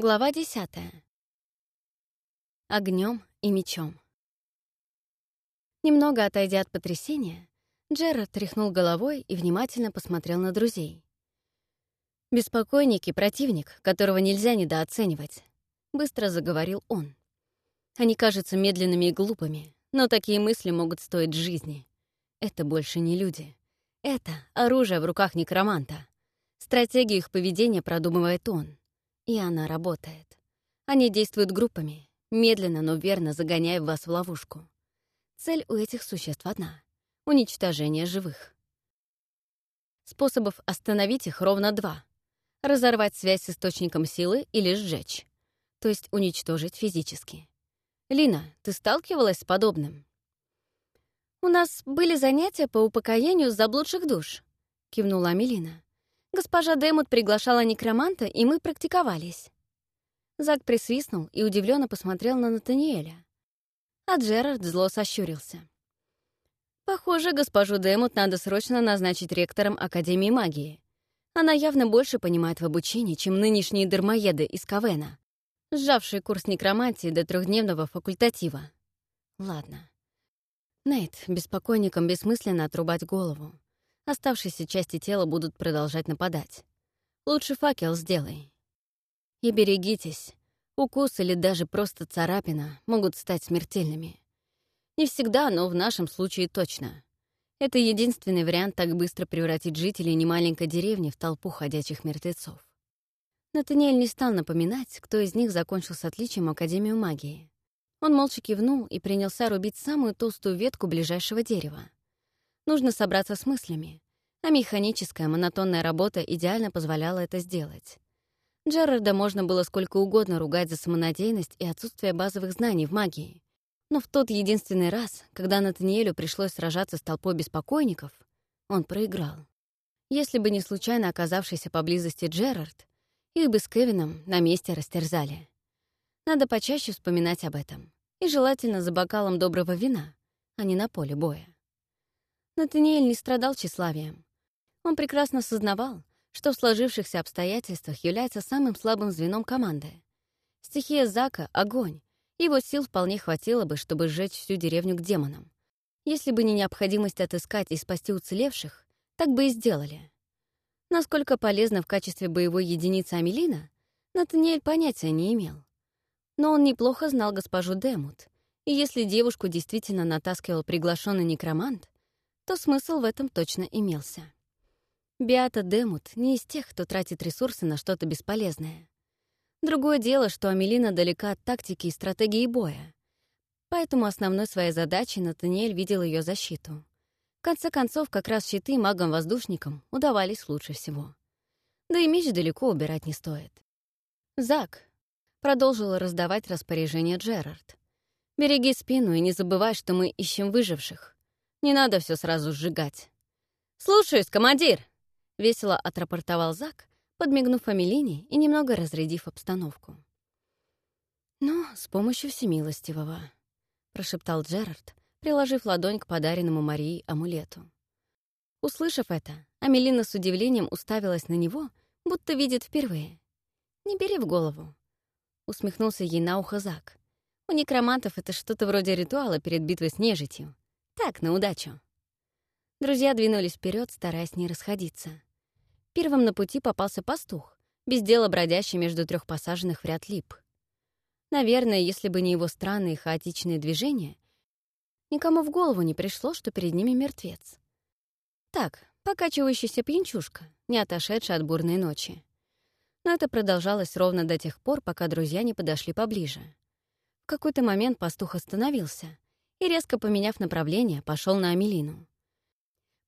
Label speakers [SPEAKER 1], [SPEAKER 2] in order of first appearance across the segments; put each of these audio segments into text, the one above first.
[SPEAKER 1] Глава десятая. Огнем и мечом. Немного отойдя от потрясения, Джерард тряхнул головой и внимательно посмотрел на друзей. «Беспокойники — противник, которого нельзя недооценивать», — быстро заговорил он. «Они кажутся медленными и глупыми, но такие мысли могут стоить жизни. Это больше не люди. Это оружие в руках некроманта. Стратегию их поведения продумывает он. И она работает. Они действуют группами, медленно, но верно загоняя вас в ловушку. Цель у этих существ одна — уничтожение живых. Способов остановить их ровно два — разорвать связь с источником силы или сжечь, то есть уничтожить физически. Лина, ты сталкивалась с подобным? «У нас были занятия по упокоению заблудших душ», — кивнула Амелина. Госпожа Демут приглашала некроманта, и мы практиковались. Зак присвистнул и удивленно посмотрел на Натаниэля. А Джерард зло сощурился. Похоже, госпожу Демут надо срочно назначить ректором Академии магии. Она явно больше понимает в обучении, чем нынешние дармоеды из Кавена, сжавшие курс некромантии до трехдневного факультатива. Ладно. Нейт, беспокойникам бессмысленно отрубать голову. Оставшиеся части тела будут продолжать нападать. Лучше факел сделай. И берегитесь. Укус или даже просто царапина могут стать смертельными. Не всегда, но в нашем случае точно. Это единственный вариант так быстро превратить жителей немаленькой деревни в толпу ходячих мертвецов. Натаниэль не стал напоминать, кто из них закончил с отличием Академию магии. Он молча кивнул и принялся рубить самую толстую ветку ближайшего дерева. Нужно собраться с мыслями, а механическая монотонная работа идеально позволяла это сделать. Джерарда можно было сколько угодно ругать за самонадеянность и отсутствие базовых знаний в магии. Но в тот единственный раз, когда Натаниэлю пришлось сражаться с толпой беспокойников, он проиграл. Если бы не случайно оказавшийся поблизости Джерард, их бы с Кевином на месте растерзали. Надо почаще вспоминать об этом. И желательно за бокалом доброго вина, а не на поле боя. Натаниэль не страдал тщеславием. Он прекрасно сознавал, что в сложившихся обстоятельствах является самым слабым звеном команды. Стихия Зака — огонь. Его сил вполне хватило бы, чтобы сжечь всю деревню к демонам. Если бы не необходимость отыскать и спасти уцелевших, так бы и сделали. Насколько полезна в качестве боевой единицы Амелина, Натаниэль понятия не имел. Но он неплохо знал госпожу Демут, и если девушку действительно натаскивал приглашенный некромант, то смысл в этом точно имелся. Биата Демут не из тех, кто тратит ресурсы на что-то бесполезное. Другое дело, что Амелина далека от тактики и стратегии боя. Поэтому основной своей задачей Натаниэль видел ее защиту. В конце концов, как раз щиты магам-воздушникам удавались лучше всего. Да и меч далеко убирать не стоит. «Зак», — продолжила раздавать распоряжение Джерард. «Береги спину и не забывай, что мы ищем выживших. Не надо все сразу сжигать. «Слушаюсь, командир!» — весело отрапортовал Зак, подмигнув Амелине и немного разрядив обстановку. «Ну, с помощью всемилостивого», — прошептал Джерард, приложив ладонь к подаренному Марии амулету. Услышав это, Амелина с удивлением уставилась на него, будто видит впервые. «Не бери в голову», — усмехнулся ей на ухо Зак. «У некромантов это что-то вроде ритуала перед битвой с нежитью. Так, на удачу. Друзья двинулись вперед, стараясь не расходиться. Первым на пути попался пастух, без дела бродящий между трех посаженных в ряд лип. Наверное, если бы не его странные хаотичные движения, никому в голову не пришло, что перед ними мертвец. Так, покачивающийся пьянчушка, не отошедший от бурной ночи. Но это продолжалось ровно до тех пор, пока друзья не подошли поближе. В какой-то момент пастух остановился — и, резко поменяв направление, пошел на Амелину.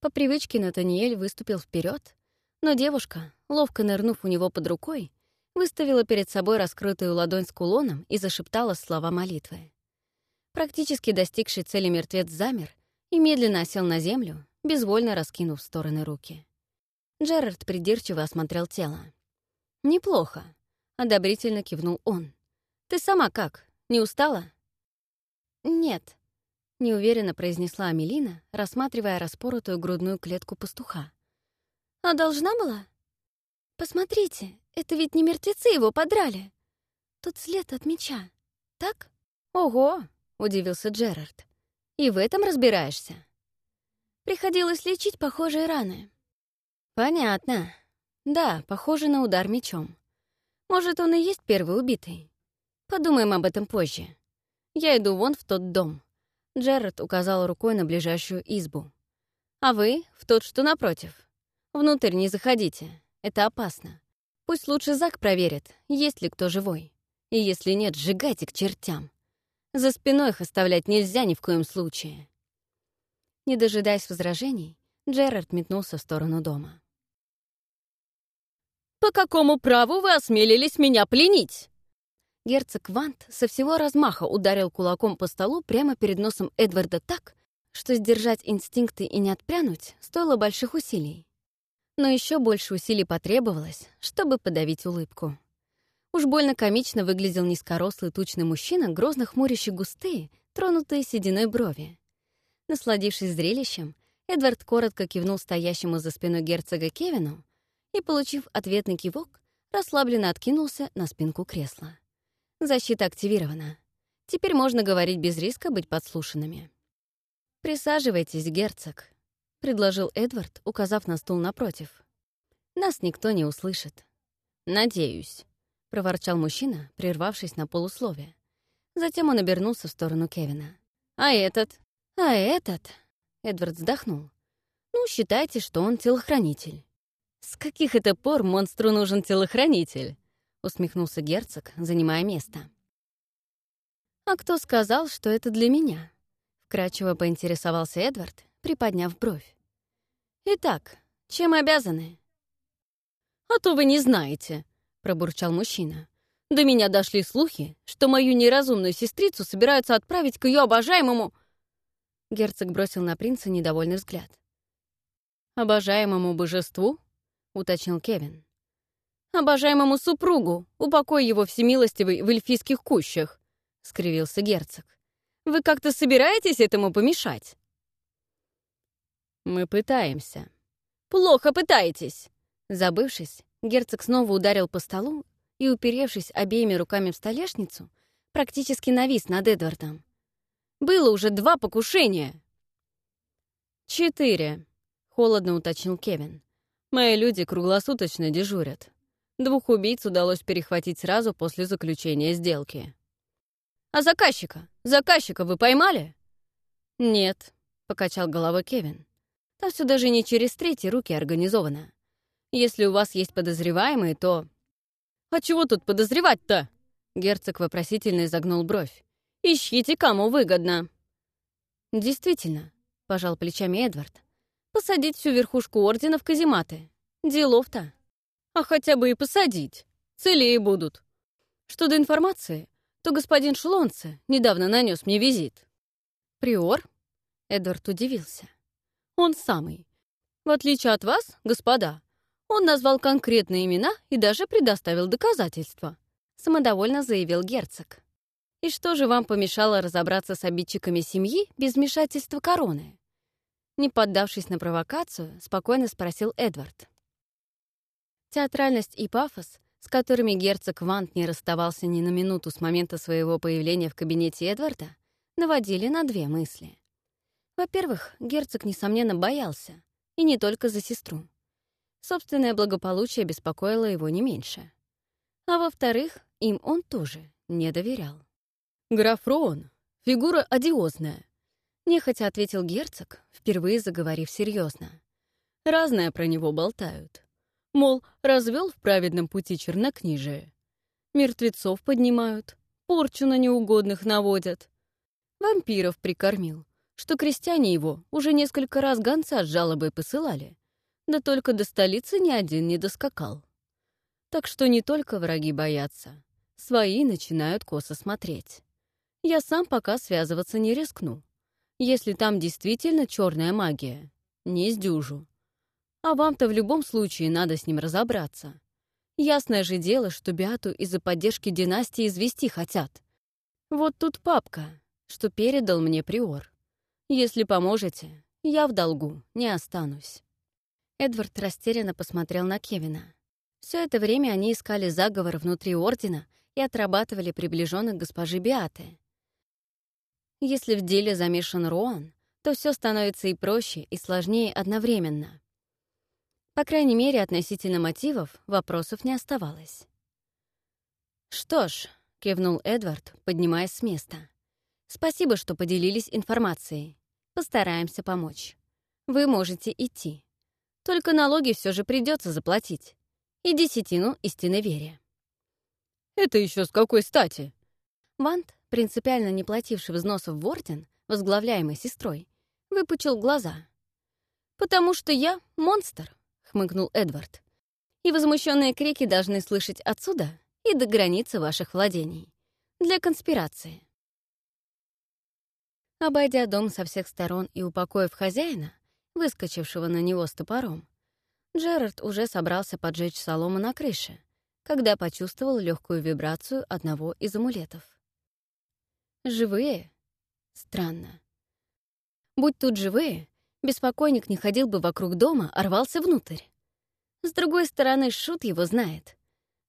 [SPEAKER 1] По привычке Натаниэль выступил вперед, но девушка, ловко нырнув у него под рукой, выставила перед собой раскрытую ладонь с кулоном и зашептала слова молитвы. Практически достигший цели мертвец замер и медленно осел на землю, безвольно раскинув в стороны руки. Джерард придирчиво осмотрел тело. «Неплохо», — одобрительно кивнул он. «Ты сама как, не устала?» «Нет», неуверенно произнесла Амелина, рассматривая распоротую грудную клетку пастуха. «А должна была? Посмотрите, это ведь не мертвецы его подрали. Тут след от меча, так? Ого, удивился Джерард. И в этом разбираешься? Приходилось лечить похожие раны. Понятно. Да, похоже на удар мечом. Может, он и есть первый убитый. Подумаем об этом позже. Я иду вон в тот дом. Джерард указал рукой на ближайшую избу. А вы — в тот, что напротив. Внутрь не заходите. Это опасно. Пусть лучше Зак проверит, есть ли кто живой. И если нет, сжигайте к чертям. За спиной их оставлять нельзя ни в коем случае. Не дожидаясь возражений, Джерард метнулся в сторону дома.
[SPEAKER 2] «По какому праву вы осмелились меня пленить?»
[SPEAKER 1] Герцог Вант со всего размаха ударил кулаком по столу прямо перед носом Эдварда так, что сдержать инстинкты и не отпрянуть стоило больших усилий. Но еще больше усилий потребовалось, чтобы подавить улыбку. Уж больно комично выглядел низкорослый тучный мужчина, грозно хмурящий густые, тронутые сединой брови. Насладившись зрелищем, Эдвард коротко кивнул стоящему за спиной герцога Кевину и, получив ответный кивок, расслабленно откинулся на спинку кресла. Защита активирована. Теперь можно говорить без риска быть подслушанными. «Присаживайтесь, герцог», — предложил Эдвард, указав на стул напротив. «Нас никто не услышит». «Надеюсь», — проворчал мужчина, прервавшись на полусловие. Затем он обернулся в сторону Кевина. «А этот?» «А этот?» — Эдвард вздохнул. «Ну, считайте, что он телохранитель». «С каких это пор монстру нужен телохранитель?» — усмехнулся герцог, занимая место. «А кто сказал, что это для меня?» — вкратчиво поинтересовался Эдвард, приподняв бровь. «Итак, чем обязаны?»
[SPEAKER 2] «А то вы не знаете», — пробурчал мужчина. «До меня дошли слухи, что мою неразумную сестрицу собираются отправить к ее обожаемому...»
[SPEAKER 1] Герцог бросил на принца недовольный взгляд. «Обожаемому божеству?» — уточнил Кевин
[SPEAKER 2] обожаемому супругу, упокой его всемилостивый в эльфийских кущах», — скривился герцог. «Вы как-то собираетесь этому помешать?»
[SPEAKER 1] «Мы пытаемся».
[SPEAKER 2] «Плохо пытаетесь!»
[SPEAKER 1] Забывшись, герцог снова ударил по столу и, уперевшись обеими руками в столешницу, практически навис над Эдвардом.
[SPEAKER 2] «Было уже два покушения!»
[SPEAKER 1] «Четыре», — холодно уточнил Кевин. «Мои люди круглосуточно дежурят. Двух убийц удалось перехватить сразу после заключения сделки.
[SPEAKER 2] «А заказчика? Заказчика вы поймали?»
[SPEAKER 1] «Нет», — покачал головой Кевин. «Там все даже не через третьи руки организовано. Если у вас есть подозреваемые, то...»
[SPEAKER 2] «А чего тут подозревать-то?»
[SPEAKER 1] Герцог вопросительно изогнул бровь.
[SPEAKER 2] «Ищите, кому выгодно».
[SPEAKER 1] «Действительно», — пожал плечами Эдвард. «Посадить всю верхушку ордена в казематы. Делов-то».
[SPEAKER 2] А хотя бы и посадить. Целее будут. Что до информации, то господин Шлонце недавно нанес мне визит.
[SPEAKER 1] «Приор?» — Эдвард удивился.
[SPEAKER 2] «Он самый. В отличие от вас, господа, он назвал конкретные имена и даже предоставил доказательства», —
[SPEAKER 1] самодовольно заявил герцог. «И что же вам помешало разобраться с обидчиками семьи без вмешательства короны?» Не поддавшись на провокацию, спокойно спросил Эдвард. Театральность и пафос, с которыми герцог Вант не расставался ни на минуту с момента своего появления в кабинете Эдварда, наводили на две мысли. Во-первых, герцог, несомненно, боялся, и не только за сестру. Собственное благополучие беспокоило его не меньше. А во-вторых, им он тоже не доверял.
[SPEAKER 2] «Граф Роун — фигура одиозная», —
[SPEAKER 1] нехотя ответил герцог, впервые заговорив серьезно.
[SPEAKER 2] «Разное про него болтают. Мол, развел в праведном пути чернокнижие. Мертвецов поднимают, порчу на неугодных наводят. Вампиров прикормил, что крестьяне его уже несколько раз гонца с жалобой посылали. Да только до столицы ни один не доскакал. Так что не только враги боятся, свои начинают косо смотреть. Я сам пока связываться не рискну. Если там действительно черная магия, не сдюжу. А вам-то в любом случае надо с ним разобраться. Ясное же дело, что Биату из-за поддержки династии извести хотят. Вот тут папка, что передал мне приор. Если поможете, я в долгу не останусь». Эдвард растерянно посмотрел на Кевина. Все это время они искали заговор внутри Ордена
[SPEAKER 1] и отрабатывали приближенных госпожи Биаты. Если в деле замешан Роан, то все становится и проще, и сложнее одновременно. По крайней мере, относительно мотивов вопросов не оставалось. «Что ж», — кивнул Эдвард, поднимаясь с места, «спасибо, что поделились информацией. Постараемся помочь. Вы можете идти. Только налоги все же придется заплатить. И десятину истинной вере».
[SPEAKER 2] «Это еще с какой стати?»
[SPEAKER 1] Вант, принципиально не плативший взносов в Орден, возглавляемый сестрой, выпучил глаза. «Потому что я монстр», — хмыкнул Эдвард. «И возмущенные крики должны слышать отсюда и до границы ваших владений. Для конспирации». Обойдя дом со всех сторон и упокоив хозяина, выскочившего на него с топором, Джерард уже собрался поджечь солому на крыше, когда почувствовал легкую вибрацию одного из амулетов. Живые? Странно. Будь тут живые, беспокойник не ходил бы вокруг дома, а рвался внутрь. С другой стороны, Шут его знает.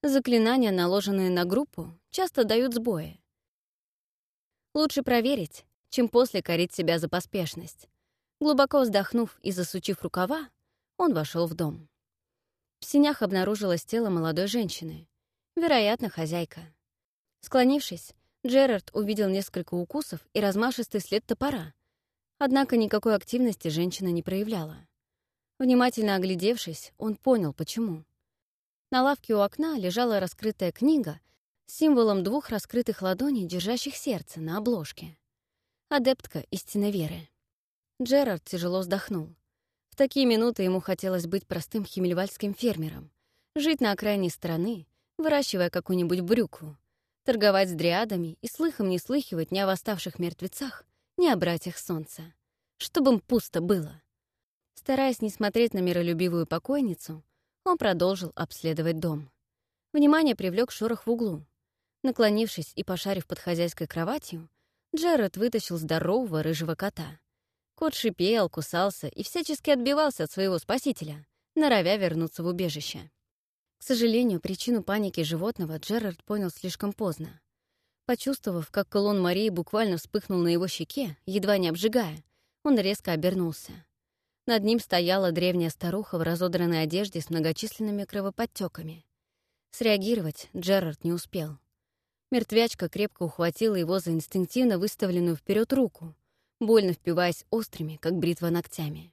[SPEAKER 1] Заклинания, наложенные на группу, часто дают сбои. Лучше проверить, чем после корить себя за поспешность. Глубоко вздохнув и засучив рукава, он вошел в дом. В синях обнаружилось тело молодой женщины, вероятно, хозяйка. Склонившись, Джерард увидел несколько укусов и размашистый след топора, однако никакой активности женщина не проявляла. Внимательно оглядевшись, он понял, почему. На лавке у окна лежала раскрытая книга с символом двух раскрытых ладоней, держащих сердце на обложке. Адептка истинной веры. Джерард тяжело вздохнул. В такие минуты ему хотелось быть простым химельвальским фермером, жить на окраине страны, выращивая какую-нибудь брюкву, торговать с дриадами и слыхом не слыхивать ни о восставших мертвецах, ни о братьях солнца. Чтобы им пусто было. Стараясь не смотреть на миролюбивую покойницу, он продолжил обследовать дом. Внимание привлек шорох в углу. Наклонившись и пошарив под хозяйской кроватью, Джеред вытащил здорового рыжего кота. Кот шипел, кусался и всячески отбивался от своего спасителя, норовя вернуться в убежище. К сожалению, причину паники животного Джерард понял слишком поздно. Почувствовав, как колонн Марии буквально вспыхнул на его щеке, едва не обжигая, он резко обернулся. Над ним стояла древняя старуха в разодранной одежде с многочисленными кровоподтеками. Среагировать Джерард не успел. Мертвячка крепко ухватила его за инстинктивно выставленную вперед руку, больно впиваясь острыми, как бритва ногтями.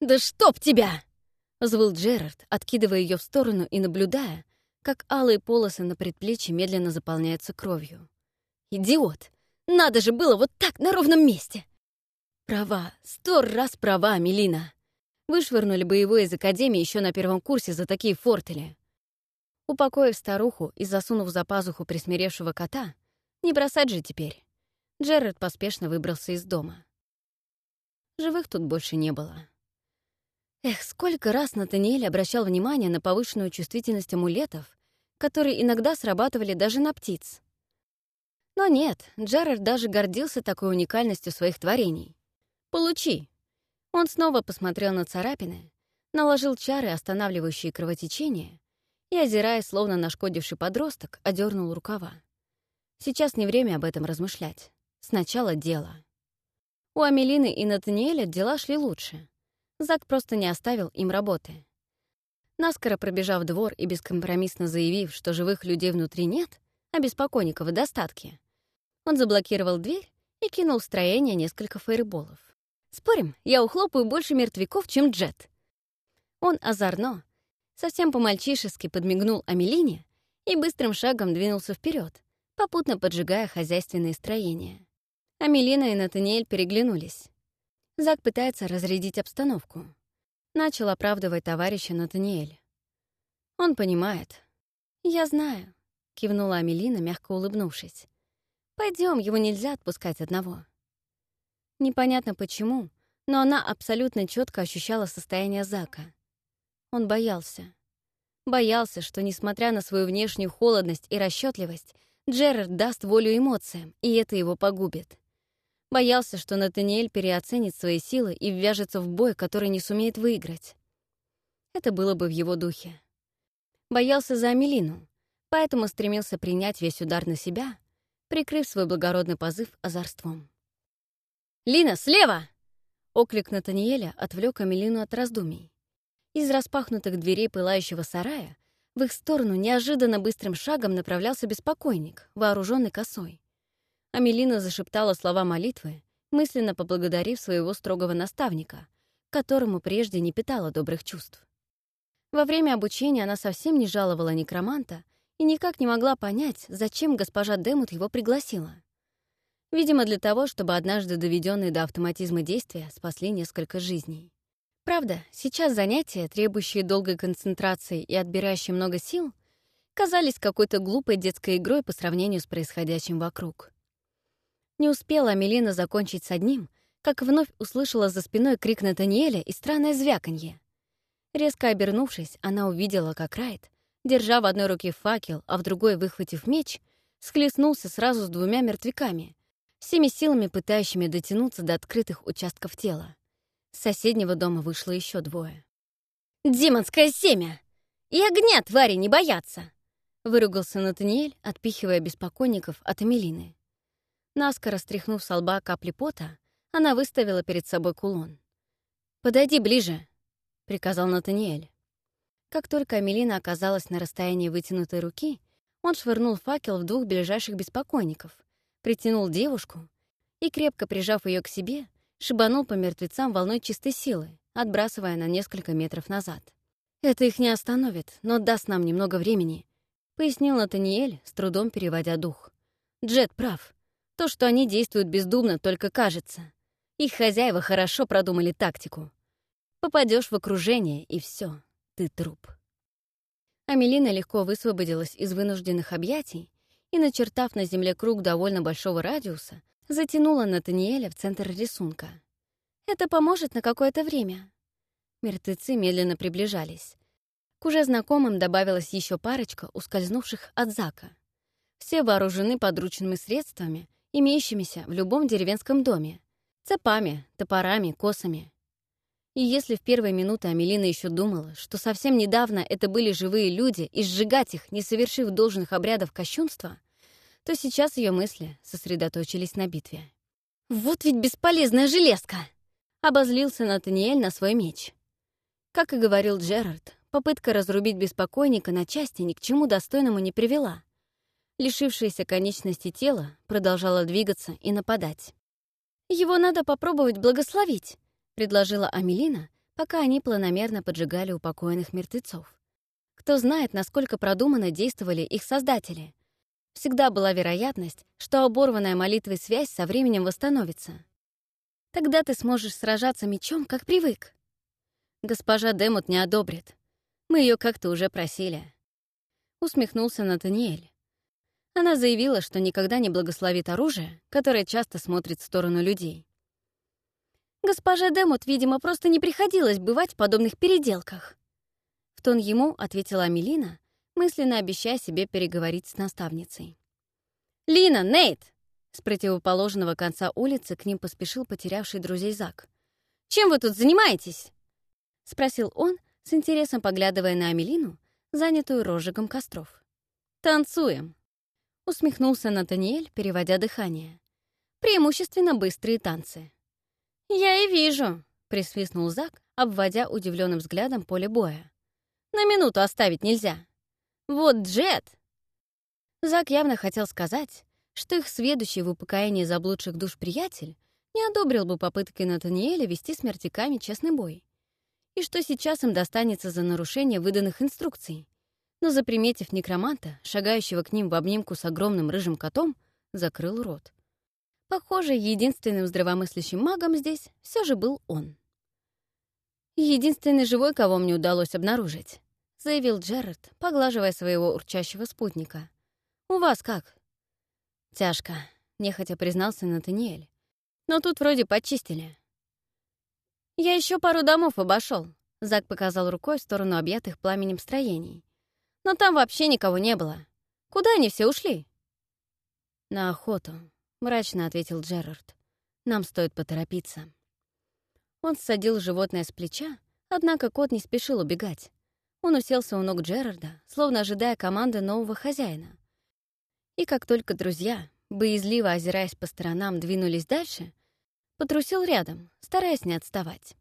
[SPEAKER 1] «Да чтоб тебя!» — взвыл Джерард, откидывая ее в сторону и наблюдая, как алые полосы на предплечье медленно заполняются кровью. «Идиот! Надо же было вот так, на ровном месте!» «Права, сто раз права, Мелина!» Вышвырнули бы его из академии еще на первом курсе за такие фортели. Упокоив старуху и засунув за пазуху присмиревшего кота, не бросать же теперь. Джерард поспешно выбрался из дома. Живых тут больше не было. Эх, сколько раз Натаниэль обращал внимание на повышенную чувствительность амулетов, которые иногда срабатывали даже на птиц. Но нет, Джерард даже гордился такой уникальностью своих творений. «Получи!» Он снова посмотрел на царапины, наложил чары, останавливающие кровотечение, и, озираясь, словно нашкодивший подросток, одернул рукава. Сейчас не время об этом размышлять. Сначала дело. У Амелины и Натаниэля дела шли лучше. Зак просто не оставил им работы. Наскоро пробежав двор и бескомпромиссно заявив, что живых людей внутри нет, а беспокойников в достатке, он заблокировал дверь и кинул в строение несколько фейерболов. «Спорим, я ухлопаю больше мертвяков, чем Джет». Он озорно, совсем по-мальчишески подмигнул Амелине и быстрым шагом двинулся вперед, попутно поджигая хозяйственные строения. Амелина и Натаниэль переглянулись. Зак пытается разрядить обстановку. Начал оправдывать товарища Натаниэль. Он понимает. «Я знаю», — кивнула Амелина, мягко улыбнувшись. Пойдем, его нельзя отпускать одного». Непонятно почему, но она абсолютно четко ощущала состояние Зака. Он боялся. Боялся, что, несмотря на свою внешнюю холодность и расчетливость, Джерард даст волю эмоциям, и это его погубит. Боялся, что Натаниэль переоценит свои силы и ввяжется в бой, который не сумеет выиграть. Это было бы в его духе. Боялся за Амелину, поэтому стремился принять весь удар на себя, прикрыв свой благородный позыв озорством. «Лина, слева!» Оклик Натаниэля отвлек Амелину от раздумий. Из распахнутых дверей пылающего сарая в их сторону неожиданно быстрым шагом направлялся беспокойник, вооруженный косой. Амелина зашептала слова молитвы, мысленно поблагодарив своего строгого наставника, которому прежде не питала добрых чувств. Во время обучения она совсем не жаловала некроманта и никак не могла понять, зачем госпожа Демут его пригласила. Видимо, для того, чтобы однажды доведенные до автоматизма действия спасли несколько жизней. Правда, сейчас занятия, требующие долгой концентрации и отбирающие много сил, казались какой-то глупой детской игрой по сравнению с происходящим вокруг. Не успела Амелина закончить с одним, как вновь услышала за спиной крик Натаниэля и странное звяканье. Резко обернувшись, она увидела, как Райт, держа в одной руке факел, а в другой, выхватив меч, схлестнулся сразу с двумя мертвяками, всеми силами пытающими дотянуться до открытых участков тела. С соседнего дома вышло еще двое. «Демонское семя! И огня твари не боятся!» — выругался Натаниэль, отпихивая беспокойников от Эмилины. Наскоро стряхнув со лба капли пота, она выставила перед собой кулон. «Подойди ближе», — приказал Натаниэль. Как только Амелина оказалась на расстоянии вытянутой руки, он швырнул факел в двух ближайших беспокойников, притянул девушку и, крепко прижав ее к себе, шибанул по мертвецам волной чистой силы, отбрасывая на несколько метров назад. «Это их не остановит, но даст нам немного времени», — пояснил Натаниэль, с трудом переводя дух. «Джет прав. То, что они действуют бездумно, только кажется. Их хозяева хорошо продумали тактику. Попадешь в окружение, и все, ты труп». Амелина легко высвободилась из вынужденных объятий и, начертав на земле круг довольно большого радиуса, затянула Натаниэля в центр рисунка. «Это поможет на какое-то время». Мертвецы медленно приближались. К уже знакомым добавилась еще парочка, ускользнувших от Зака. Все вооружены подручными средствами, имеющимися в любом деревенском доме. Цепами, топорами, косами. И если в первые минуты Амелина еще думала, что совсем недавно это были живые люди, и сжигать их, не совершив должных обрядов кощунства — то сейчас ее мысли сосредоточились на битве. «Вот ведь бесполезная железка!» — обозлился Натаниэль на свой меч. Как и говорил Джерард, попытка разрубить беспокойника на части ни к чему достойному не привела. Лишившееся конечности тело продолжало двигаться и нападать. «Его надо попробовать благословить», — предложила Амелина, пока они планомерно поджигали упокоенных мертвецов. Кто знает, насколько продуманно действовали их создатели, всегда была вероятность, что оборванная молитвой связь со временем восстановится. Тогда ты сможешь сражаться мечом, как привык. Госпожа Демут не одобрит. Мы ее как-то уже просили. Усмехнулся Натаниэль. Она заявила, что никогда не благословит оружие, которое часто смотрит в сторону людей. Госпожа Демут, видимо, просто не приходилось бывать в подобных переделках. В тон ему ответила Амелина, мысленно обещая себе переговорить с наставницей. «Лина, Нейт!» С противоположного конца улицы к ним поспешил потерявший друзей Зак. «Чем вы тут занимаетесь?» — спросил он, с интересом поглядывая на Амелину, занятую розжигом костров. «Танцуем!» — усмехнулся Натаниэль, переводя дыхание. «Преимущественно быстрые танцы». «Я и вижу», — присвистнул Зак, обводя удивленным взглядом поле боя. «На минуту оставить нельзя». Вот Джет!» Зак явно хотел сказать, что их сведущий в упокоении заблудших душ приятель не одобрил бы попытки Натаниэля вести с честный бой, и что сейчас им достанется за нарушение выданных инструкций. Но, заприметив некроманта, шагающего к ним в обнимку с огромным рыжим котом, закрыл рот. Похоже, единственным здравомыслящим магом здесь все же был он. Единственный живой, кого мне удалось обнаружить заявил Джерард, поглаживая своего урчащего спутника. «У вас как?» «Тяжко», — нехотя признался Натаниэль. «Но тут вроде почистили». «Я еще пару домов обошел. Зак показал рукой в сторону объятых пламенем строений. «Но там вообще никого не было. Куда они все ушли?» «На охоту», — мрачно ответил Джерард. «Нам стоит поторопиться». Он ссадил животное с плеча, однако кот не спешил убегать. Он уселся у ног Джерарда, словно ожидая команды нового хозяина. И как только друзья, боязливо озираясь по сторонам, двинулись дальше, потрусил рядом, стараясь не отставать.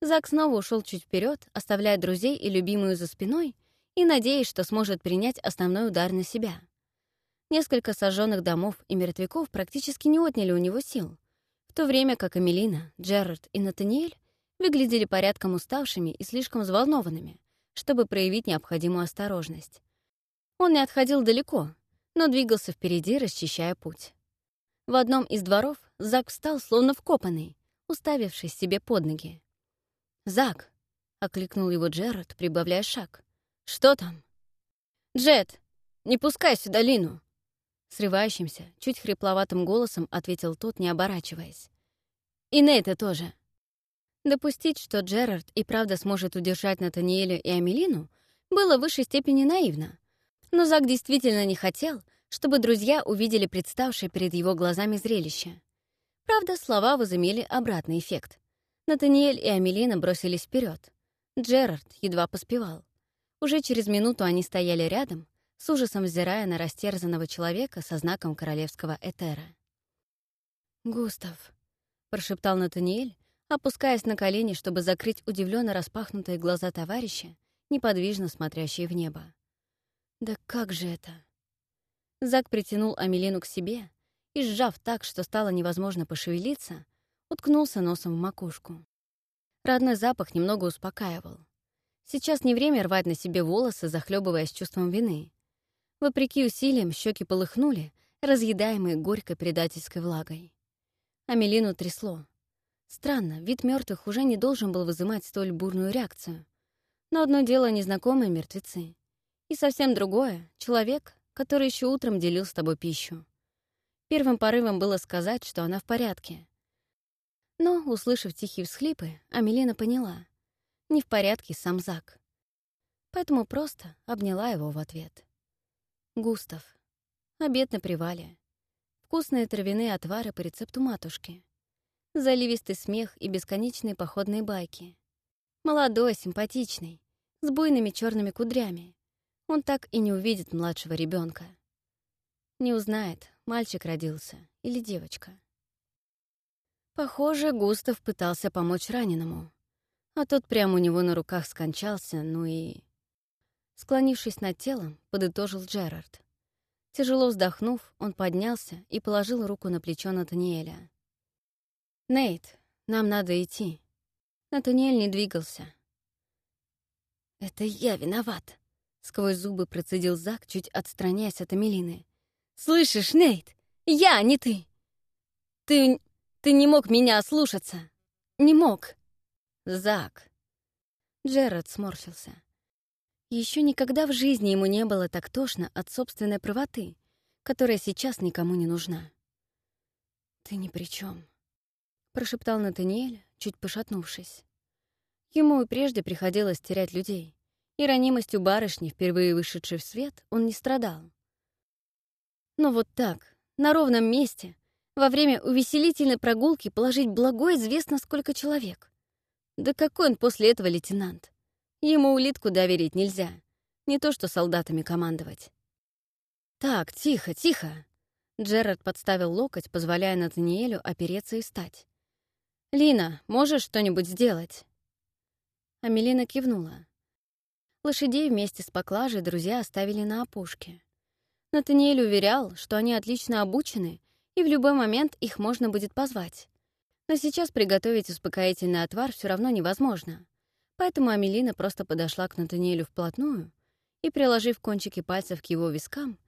[SPEAKER 1] Зак снова ушел чуть вперед, оставляя друзей и любимую за спиной и надеясь, что сможет принять основной удар на себя. Несколько сожженных домов и мертвяков практически не отняли у него сил, в то время как Эмилина, Джерард и Натаниэль выглядели порядком уставшими и слишком взволнованными, чтобы проявить необходимую осторожность. Он не отходил далеко, но двигался впереди, расчищая путь. В одном из дворов Зак встал, словно вкопанный, уставившись себе под ноги. «Зак!» — окликнул его Джерард, прибавляя шаг. «Что там?» «Джет, не пускай сюда Лину!» Срывающимся, чуть хрипловатым голосом ответил тот, не оборачиваясь. «И Нейта тоже!» Допустить, что Джерард и правда сможет удержать Натаниэля и Амелину, было в высшей степени наивно. Но Зак действительно не хотел, чтобы друзья увидели представшее перед его глазами зрелище. Правда, слова возымели обратный эффект. Натаниэль и Амелина бросились вперед. Джерард едва поспевал. Уже через минуту они стояли рядом, с ужасом взирая на растерзанного человека со знаком королевского этера. «Густав», — прошептал Натаниэль, опускаясь на колени, чтобы закрыть удивленно распахнутые глаза товарища, неподвижно смотрящие в небо. «Да как же это?» Зак притянул Амелину к себе и, сжав так, что стало невозможно пошевелиться, уткнулся носом в макушку. Родной запах немного успокаивал. Сейчас не время рвать на себе волосы, захлебываясь чувством вины. Вопреки усилиям, щеки полыхнули, разъедаемые горькой предательской влагой. Амелину трясло. Странно, вид мертвых уже не должен был вызывать столь бурную реакцию. Но одно дело — незнакомые мертвецы. И совсем другое — человек, который еще утром делил с тобой пищу. Первым порывом было сказать, что она в порядке. Но, услышав тихие всхлипы, Амелина поняла. Не в порядке сам Зак. Поэтому просто обняла его в ответ. Густав. Обед на привале. Вкусные травяные отвары по рецепту матушки. Заливистый смех и бесконечные походные байки. Молодой, симпатичный, с буйными черными кудрями. Он так и не увидит младшего ребенка. Не узнает, мальчик родился или девочка. Похоже, Густав пытался помочь раненому, а тот прямо у него на руках скончался, ну и... Склонившись над телом, подытожил Джерард. Тяжело вздохнув, он поднялся и положил руку на плечо Натаниэля. «Нейт, нам надо идти». Натаниэль не двигался. «Это я виноват», — сквозь зубы процедил Зак, чуть отстраняясь от Амелины. «Слышишь, Нейт, я, а не ты. Ты ты не мог меня ослушаться. Не мог. Зак. Джерард сморщился. Еще никогда в жизни ему не было так тошно от собственной правоты, которая сейчас никому не нужна. «Ты ни при чем, прошептал Натаниэль, чуть пошатнувшись. Ему и прежде приходилось терять людей, и ранимостью барышни, впервые вышедшей в свет, он не страдал. Но вот так, на ровном месте, во время увеселительной прогулки положить благой известно сколько человек. Да какой он после этого лейтенант? Ему улитку доверить нельзя. Не то что солдатами командовать. «Так, тихо, тихо!» Джерард подставил локоть, позволяя Натаниэлю опереться и стать. «Лина, можешь что-нибудь сделать?» Амелина кивнула. Лошадей вместе с поклажей друзья оставили на опушке. Натаниэль уверял, что они отлично обучены и в любой момент их можно будет позвать. Но сейчас приготовить успокоительный отвар все равно невозможно. Поэтому Амелина просто подошла к Натаниэлю вплотную и, приложив кончики пальцев к его вискам,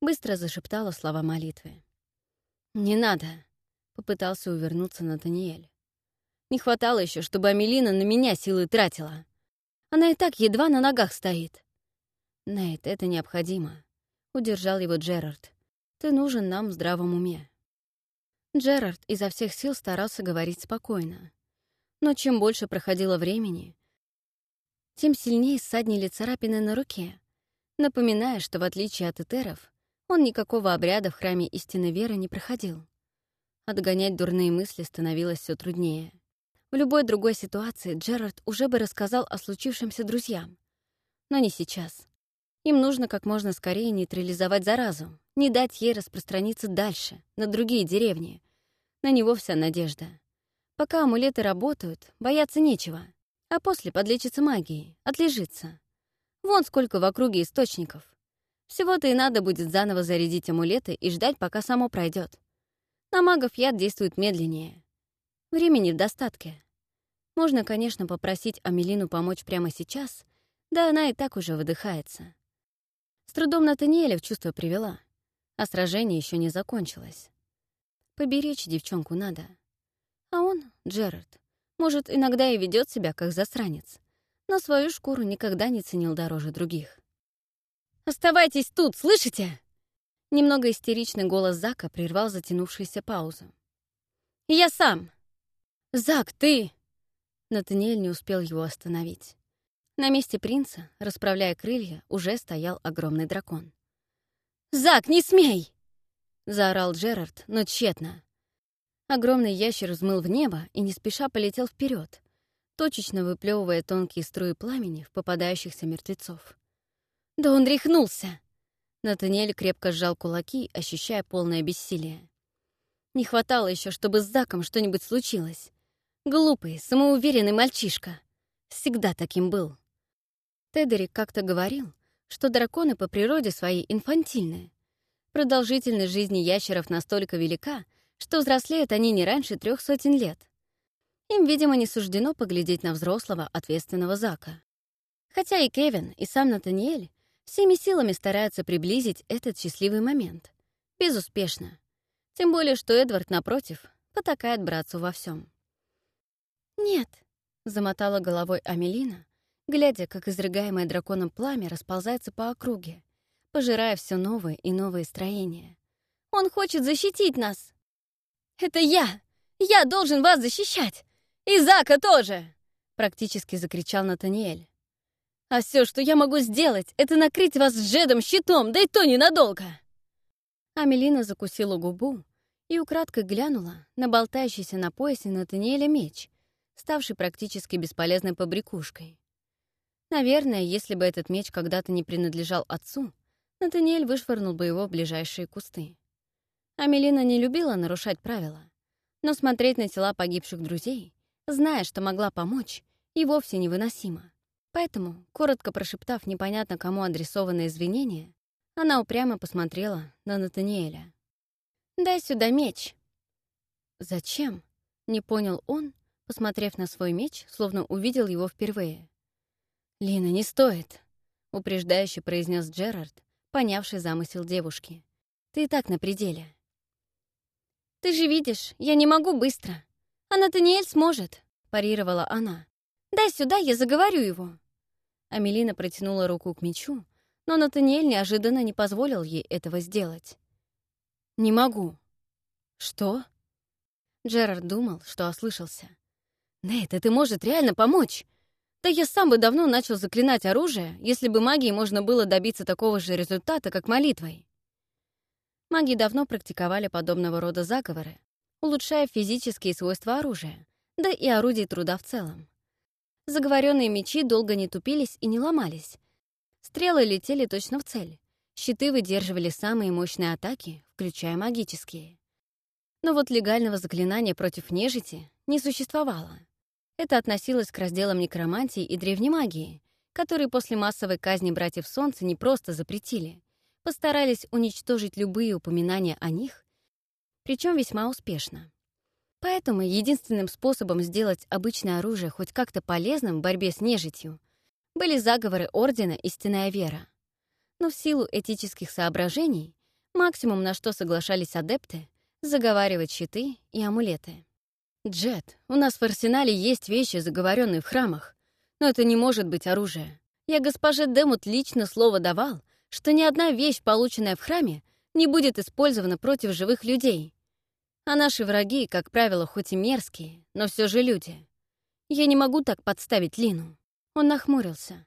[SPEAKER 1] быстро зашептала слова молитвы. «Не надо», — попытался увернуться Натаниэль. «Не хватало еще, чтобы Амелина на меня силы тратила. Она и так едва на ногах стоит». «Нейт, это необходимо», — удержал его Джерард. «Ты нужен нам в здравом уме». Джерард изо всех сил старался говорить спокойно. Но чем больше проходило времени, тем сильнее ссаднили царапины на руке, напоминая, что в отличие от этеров, он никакого обряда в храме истинной веры не проходил. Отгонять дурные мысли становилось все труднее. В любой другой ситуации Джерард уже бы рассказал о случившемся друзьям, но не сейчас. Им нужно как можно скорее нейтрализовать заразу, не дать ей распространиться дальше, на другие деревни. На него вся надежда. Пока амулеты работают, бояться нечего, а после подлечится магией, отлежится. Вон сколько в округе источников. Всего-то и надо будет заново зарядить амулеты и ждать, пока само пройдет. На магов яд действует медленнее. Времени в достатке. Можно, конечно, попросить Амелину помочь прямо сейчас, да она и так уже выдыхается. С трудом Натаниэля в чувство привела, а сражение еще не закончилось. Поберечь девчонку надо. А он, Джерард, может, иногда и ведет себя как засранец, но свою шкуру никогда не ценил дороже других. «Оставайтесь тут, слышите?» Немного истеричный голос Зака прервал затянувшуюся паузу. «Я сам!» «Зак, ты!» Натаниэль не успел его остановить. На месте принца, расправляя крылья, уже стоял огромный дракон. «Зак, не смей!» — заорал Джерард, но тщетно. Огромный ящер взмыл в небо и не спеша полетел вперед, точечно выплевывая тонкие струи пламени в попадающихся мертвецов. «Да он рехнулся!» Натаниэль крепко сжал кулаки, ощущая полное бессилие. Не хватало еще, чтобы с Заком что-нибудь случилось. Глупый, самоуверенный мальчишка. Всегда таким был. Тедерик как-то говорил, что драконы по природе своей инфантильные. Продолжительность жизни ящеров настолько велика, что взрослеют они не раньше трех сотен лет. Им, видимо, не суждено поглядеть на взрослого, ответственного Зака. Хотя и Кевин, и сам Натаниэль всеми силами стараются приблизить этот счастливый момент. Безуспешно. Тем более, что Эдвард, напротив, потакает братцу во всем. «Нет», — замотала головой Амелина, глядя, как изрыгаемое драконом пламя расползается по округе, пожирая все новые и новые строения. «Он хочет защитить нас!» «Это я! Я должен вас защищать! И Зака тоже!» Практически закричал Натаниэль. «А все, что я могу сделать, это накрыть вас Джедом щитом, да и то ненадолго!» Амелина закусила губу и украдкой глянула на болтающийся на поясе Натаниэля меч, ставший практически бесполезной побрякушкой. Наверное, если бы этот меч когда-то не принадлежал отцу, Натаниэль вышвырнул бы его в ближайшие кусты. Амелина не любила нарушать правила, но смотреть на тела погибших друзей, зная, что могла помочь, и вовсе невыносимо. Поэтому, коротко прошептав непонятно кому адресованное извинение, она упрямо посмотрела на Натаниэля. «Дай сюда меч». «Зачем?» — не понял он, посмотрев на свой меч, словно увидел его впервые. «Лина, не стоит», — упреждающе произнес Джерард, понявший замысел девушки. «Ты и так на пределе». «Ты же видишь, я не могу быстро. А Натаниэль сможет», — парировала она. «Дай сюда, я заговорю его». Амелина протянула руку к мечу, но Натаниэль неожиданно не позволил ей этого сделать. «Не могу». «Что?» Джерард думал, что ослышался. «Нейт, это может реально помочь. Да я сам бы давно начал заклинать оружие, если бы магией можно было добиться такого же результата, как молитвой». Маги давно практиковали подобного рода заговоры, улучшая физические свойства оружия, да и орудий труда в целом. Заговоренные мечи долго не тупились и не ломались. Стрелы летели точно в цель. Щиты выдерживали самые мощные атаки, включая магические. Но вот легального заклинания против нежити не существовало. Это относилось к разделам некромантии и древней магии, которые после массовой казни братьев Солнца не просто запретили, постарались уничтожить любые упоминания о них, причем весьма успешно. Поэтому единственным способом сделать обычное оружие хоть как-то полезным в борьбе с нежитью были заговоры Ордена «Истинная вера». Но в силу этических соображений максимум, на что соглашались адепты, заговаривать щиты и амулеты. «Джет, у нас в арсенале есть вещи, заговоренные в храмах, но это не может быть оружие. Я госпоже Демут лично слово давал, что ни одна вещь, полученная в храме, не будет использована против живых людей. А наши враги, как правило, хоть и мерзкие, но все же люди. Я не могу так подставить Лину». Он нахмурился.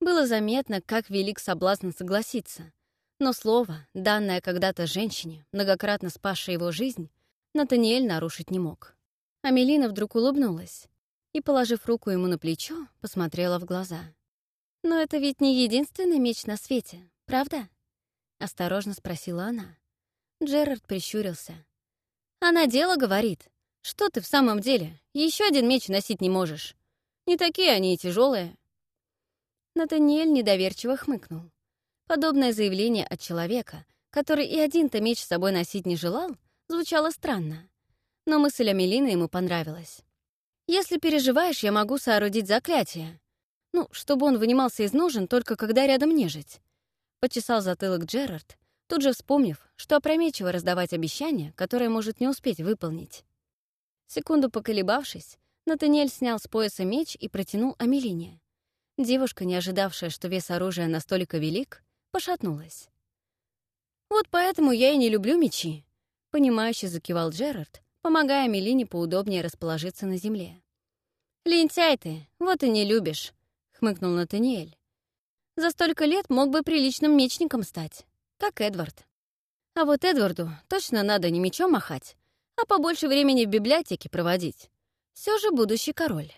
[SPEAKER 1] Было заметно, как велик соблазн согласиться. Но слово, данное когда-то женщине, многократно спасшей его жизнь, Натаниэль нарушить не мог. Амелина вдруг улыбнулась и, положив руку ему на плечо, посмотрела в глаза. «Но это ведь не единственный меч на свете, правда?» — осторожно спросила она. Джерард прищурился. «Она дело говорит. Что ты в самом деле? Еще один меч носить не можешь. Не такие они и тяжелые. Натаниэль недоверчиво хмыкнул. Подобное заявление от человека, который и один-то меч с собой носить не желал, звучало странно. Но мысль Амелины ему понравилась. «Если переживаешь, я могу соорудить заклятие. Ну, чтобы он вынимался из ножен только когда рядом нежить». Почесал затылок Джерард, тут же вспомнив, что опрометчиво раздавать обещание, которое может не успеть выполнить. Секунду поколебавшись, Натаниэль снял с пояса меч и протянул Амелине. Девушка, не ожидавшая, что вес оружия настолько велик, пошатнулась. «Вот поэтому я и не люблю мечи», — понимающе закивал Джерард, помогая Амелине поудобнее расположиться на земле. «Лентяй ты, вот и не любишь», — хмыкнул Натаниэль. «За столько лет мог бы приличным мечником стать, как Эдвард. А вот Эдварду точно надо не мечом махать, а побольше времени в библиотеке проводить. Все же будущий король.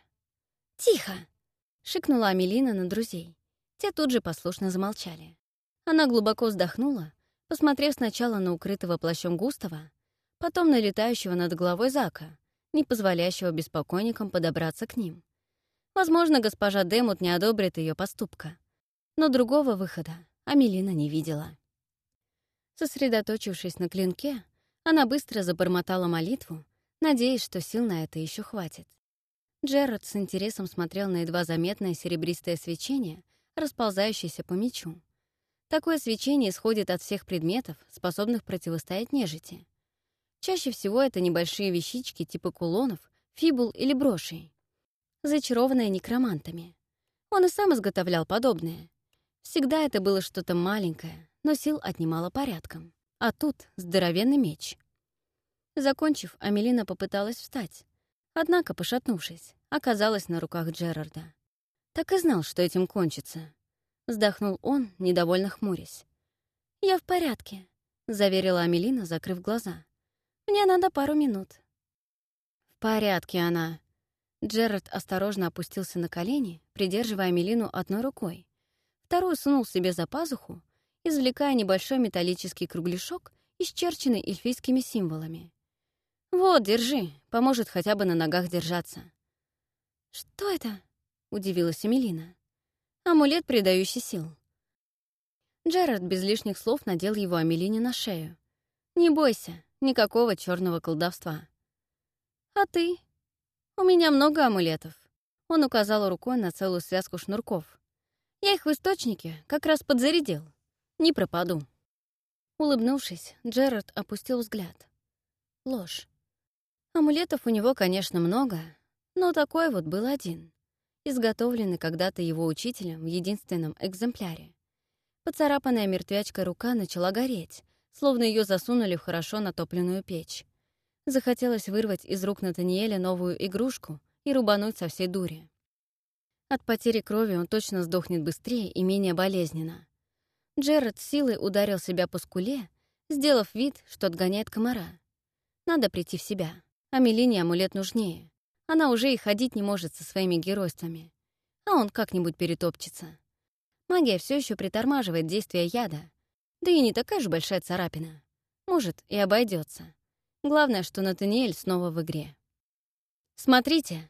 [SPEAKER 1] «Тихо!» — шикнула Амелина на друзей. Те тут же послушно замолчали. Она глубоко вздохнула, посмотрев сначала на укрытого плащом Густава, потом на летающего над головой Зака, не позволяющего беспокойникам подобраться к ним. Возможно, госпожа Демут не одобрит ее поступка. Но другого выхода Амелина не видела. Сосредоточившись на клинке, она быстро забормотала молитву, надеясь, что сил на это еще хватит. Джерард с интересом смотрел на едва заметное серебристое свечение, расползающееся по мечу. Такое свечение исходит от всех предметов, способных противостоять нежити. Чаще всего это небольшие вещички типа кулонов, фибул или брошей, зачарованные некромантами. Он и сам изготовлял подобное. Всегда это было что-то маленькое, но сил отнимало порядком. А тут здоровенный меч. Закончив, Амелина попыталась встать. Однако, пошатнувшись, оказалась на руках Джерарда. Так и знал, что этим кончится. Вздохнул он, недовольно хмурясь. «Я в порядке», — заверила Амелина, закрыв глаза. «Мне надо пару минут». «В порядке она». Джерард осторожно опустился на колени, придерживая Амелину одной рукой. Вторую сунул себе за пазуху, извлекая небольшой металлический кругляшок, исчерченный эльфийскими символами. «Вот, держи, поможет хотя бы на ногах держаться». «Что это?» — удивилась Эмилина. «Амулет, придающий сил». Джерард без лишних слов надел его Амелине на шею. «Не бойся, никакого черного колдовства». «А ты?» «У меня много амулетов». Он указал рукой на целую связку шнурков. «Я их в источнике как раз подзарядил. Не пропаду». Улыбнувшись, Джерард опустил взгляд. Ложь. Амулетов у него, конечно, много, но такой вот был один, изготовленный когда-то его учителем в единственном экземпляре. Поцарапанная мертвячка рука начала гореть, словно ее засунули в хорошо натопленную печь. Захотелось вырвать из рук Натаниэля новую игрушку и рубануть со всей дури. От потери крови он точно сдохнет быстрее и менее болезненно. Джеред силой ударил себя по скуле, сделав вид, что отгоняет комара. Надо прийти в себя. А Мелине амулет нужнее. Она уже и ходить не может со своими геройствами. А он как-нибудь перетопчется. Магия все еще притормаживает действие яда. Да и не такая же большая царапина. Может, и обойдется. Главное, что Натаниэль снова в игре. «Смотрите!»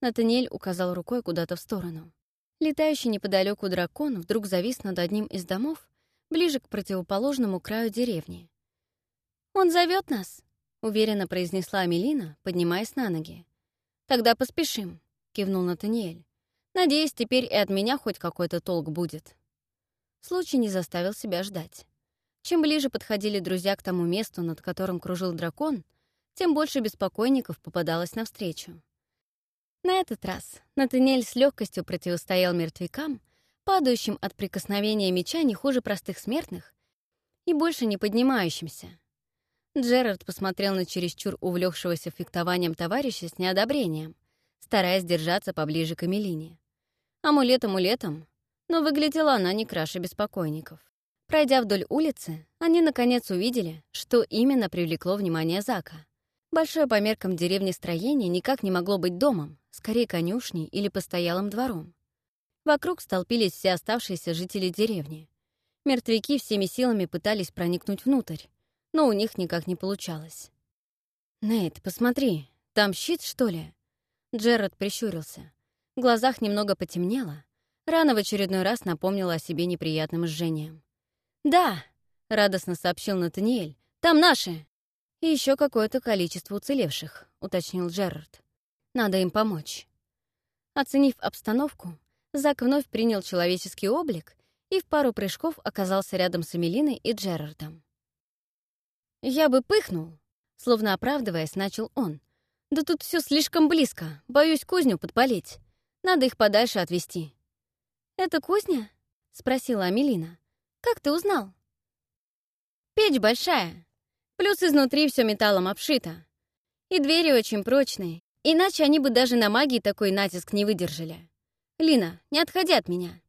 [SPEAKER 1] Натаниэль указал рукой куда-то в сторону. Летающий неподалеку дракон вдруг завис над одним из домов, ближе к противоположному краю деревни. «Он зовет нас!» — уверенно произнесла Амелина, поднимаясь на ноги. «Тогда поспешим», — кивнул Натаниэль. «Надеюсь, теперь и от меня хоть какой-то толк будет». Случай не заставил себя ждать. Чем ближе подходили друзья к тому месту, над которым кружил дракон, тем больше беспокойников попадалось навстречу. На этот раз Натаниэль с легкостью противостоял мертвякам, падающим от прикосновения меча не хуже простых смертных и больше не поднимающимся. Джерард посмотрел на чересчур увлекшегося фехтованием товарища с неодобрением, стараясь держаться поближе к Эмилине. Амулет амулетом, но выглядела она не краше беспокойников. Пройдя вдоль улицы, они наконец увидели, что именно привлекло внимание Зака. Большое по меркам деревни строение никак не могло быть домом, скорее конюшней или постоялым двором. Вокруг столпились все оставшиеся жители деревни. Мертвяки всеми силами пытались проникнуть внутрь, но у них никак не получалось. «Нейт, посмотри, там щит, что ли?» Джерард прищурился. В глазах немного потемнело. Рана в очередной раз напомнила о себе неприятным жжением. «Да!» — радостно сообщил Натаниэль. «Там наши!» «И еще какое-то количество уцелевших», — уточнил Джерард. «Надо им помочь». Оценив обстановку, Зак вновь принял человеческий облик и в пару прыжков оказался рядом с Эмилиной и Джерардом. «Я бы пыхнул», — словно оправдываясь, начал он. «Да тут все слишком близко, боюсь кузню подпалить. Надо их подальше отвезти». «Это кузня?» — спросила Амелина. «Как ты узнал?» «Печь большая, плюс изнутри все металлом обшито. И двери очень прочные, иначе они бы даже на магии такой натиск не выдержали. Лина, не отходи от меня».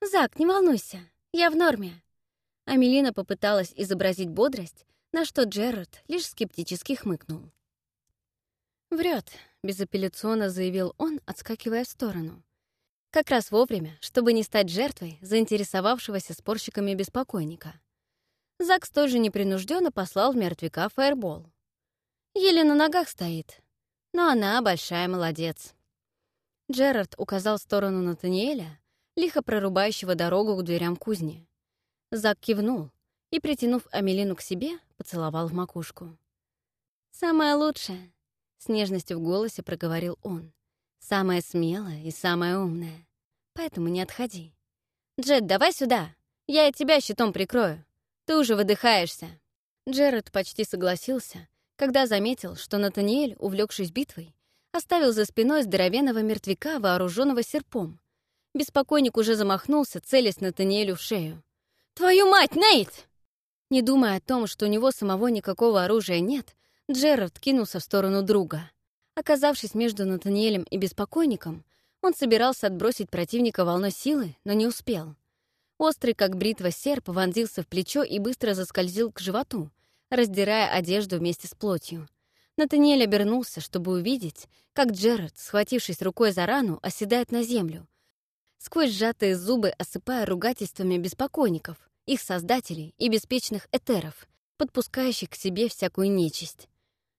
[SPEAKER 1] «Зак, не волнуйся, я в норме». Амелина попыталась изобразить бодрость, на что Джерард лишь скептически хмыкнул. «Врет», — безапелляционно заявил он, отскакивая в сторону. Как раз вовремя, чтобы не стать жертвой заинтересовавшегося спорщиками беспокойника. Закс тоже непринужденно послал в мертвяка фаербол. Еле на ногах стоит, но она большая молодец. Джерард указал в сторону Натаниэля, лихо прорубающего дорогу к дверям кузни. Зак кивнул и, притянув Амелину к себе, поцеловал в макушку. «Самое лучшее», — с нежностью в голосе проговорил он. «Самое смелое и самое умное. Поэтому не отходи. Джет, давай сюда. Я и тебя щитом прикрою. Ты уже выдыхаешься». Джерард почти согласился, когда заметил, что Натаниэль, увлекшись битвой, оставил за спиной здоровенного мертвяка, вооруженного серпом. Беспокойник уже замахнулся, целясь Натаниэлю в шею. «Твою мать, Нейт!» Не думая о том, что у него самого никакого оружия нет, Джерард кинулся в сторону друга. Оказавшись между Натаниэлем и беспокойником, он собирался отбросить противника волной силы, но не успел. Острый, как бритва серп, вонзился в плечо и быстро заскользил к животу, раздирая одежду вместе с плотью. Натаниэль обернулся, чтобы увидеть, как Джерард, схватившись рукой за рану, оседает на землю, сквозь сжатые зубы осыпая ругательствами беспокойников, их создателей и беспечных этеров, подпускающих к себе всякую нечисть.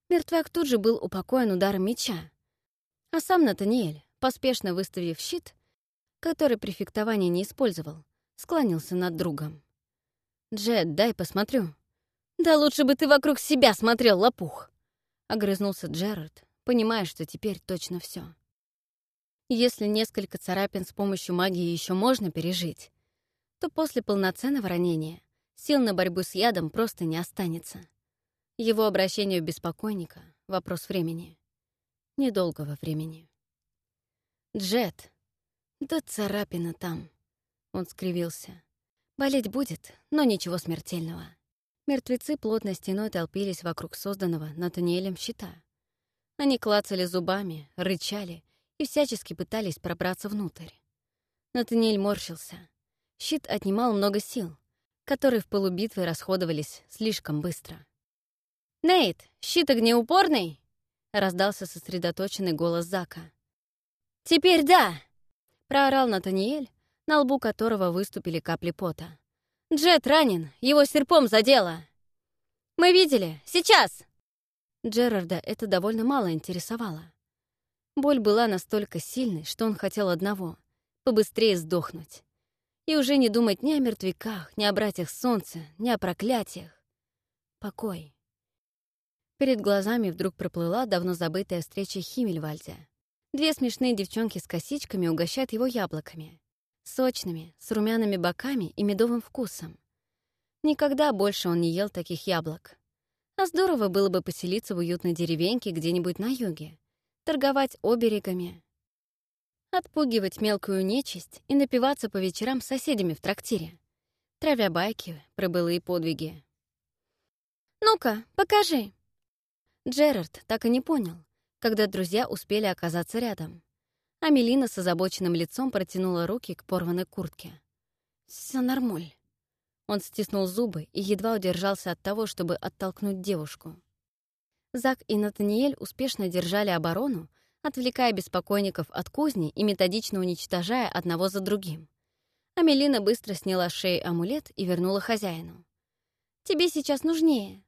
[SPEAKER 1] Мертвяк тут же был упокоен ударом меча. А сам Натаниэль, поспешно выставив щит, который при фехтовании не использовал, склонился над другом. «Джет, дай посмотрю». «Да лучше бы ты вокруг себя смотрел, лопух!» Огрызнулся Джерард, понимая, что теперь точно все. Если несколько царапин с помощью магии еще можно пережить, то после полноценного ранения сил на борьбу с ядом просто не останется. Его обращение в беспокойника — вопрос времени. Недолгого времени. «Джет! Да царапина там!» Он скривился. «Болеть будет, но ничего смертельного». Мертвецы плотной стеной толпились вокруг созданного Натаниэлем щита. Они клацали зубами, рычали и всячески пытались пробраться внутрь. Натаниэль морщился. Щит отнимал много сил, которые в полубитве расходовались слишком быстро. «Нейт, щит огнеупорный?» — раздался сосредоточенный голос Зака. «Теперь да!» — проорал Натаниэль, на лбу которого выступили капли пота. «Джет ранен, его серпом задело!» «Мы видели! Сейчас!» Джерарда это довольно мало интересовало. Боль была настолько сильной, что он хотел одного — побыстрее сдохнуть. И уже не думать ни о мертвяках, ни о братьях солнца, ни о проклятиях. Покой. Перед глазами вдруг проплыла давно забытая встреча Химмельвальде. Две смешные девчонки с косичками угощают его яблоками. Сочными, с румяными боками и медовым вкусом. Никогда больше он не ел таких яблок. А здорово было бы поселиться в уютной деревеньке где-нибудь на юге, торговать оберегами, отпугивать мелкую нечисть и напиваться по вечерам с соседями в трактире, травя байки про былые подвиги. «Ну-ка, покажи!» Джерард так и не понял, когда друзья успели оказаться рядом а Мелина с озабоченным лицом протянула руки к порванной куртке. Все нормаль». Он стиснул зубы и едва удержался от того, чтобы оттолкнуть девушку. Зак и Натаниэль успешно держали оборону, отвлекая беспокойников от кузни и методично уничтожая одного за другим. Амелина быстро сняла с шеи амулет и вернула хозяину. «Тебе сейчас нужнее».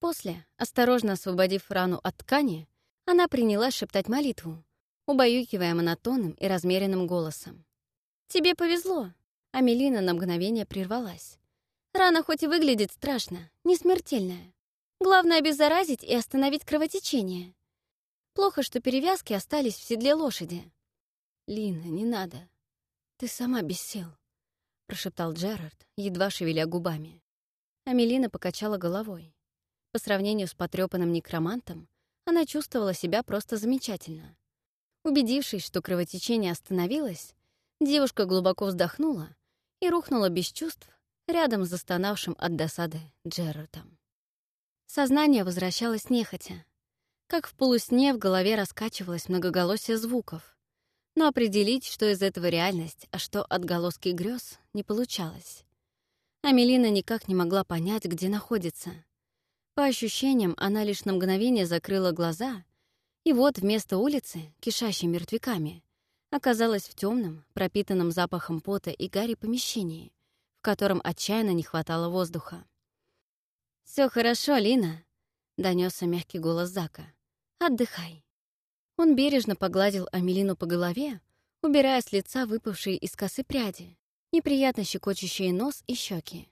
[SPEAKER 1] После, осторожно освободив рану от ткани, она принялась шептать молитву, убаюкивая монотонным и размеренным голосом. «Тебе повезло!» Амелина на мгновение прервалась. «Рана хоть и выглядит страшно, не смертельная. Главное — обеззаразить и остановить кровотечение. Плохо, что перевязки остались в седле лошади». «Лина, не надо. Ты сама без сил», — прошептал Джерард, едва шевеля губами. Амелина покачала головой. По сравнению с потрёпанным некромантом, она чувствовала себя просто замечательно. Убедившись, что кровотечение остановилось, девушка глубоко вздохнула и рухнула без чувств рядом с застонавшим от досады Джерардом. Сознание возвращалось нехотя. Как в полусне в голове раскачивалось многоголосие звуков. Но определить, что из этого реальность, а что отголоски грез, не получалось. Амелина никак не могла понять, где находится. По ощущениям, она лишь на мгновение закрыла глаза — и вот вместо улицы, кишащей мертвяками, оказалась в темном, пропитанном запахом пота и гари помещении, в котором отчаянно не хватало воздуха. Все хорошо, Лина», — донесся мягкий голос Зака. «Отдыхай». Он бережно погладил Амелину по голове, убирая с лица выпавшие из косы пряди, неприятно щекочущие нос и щеки.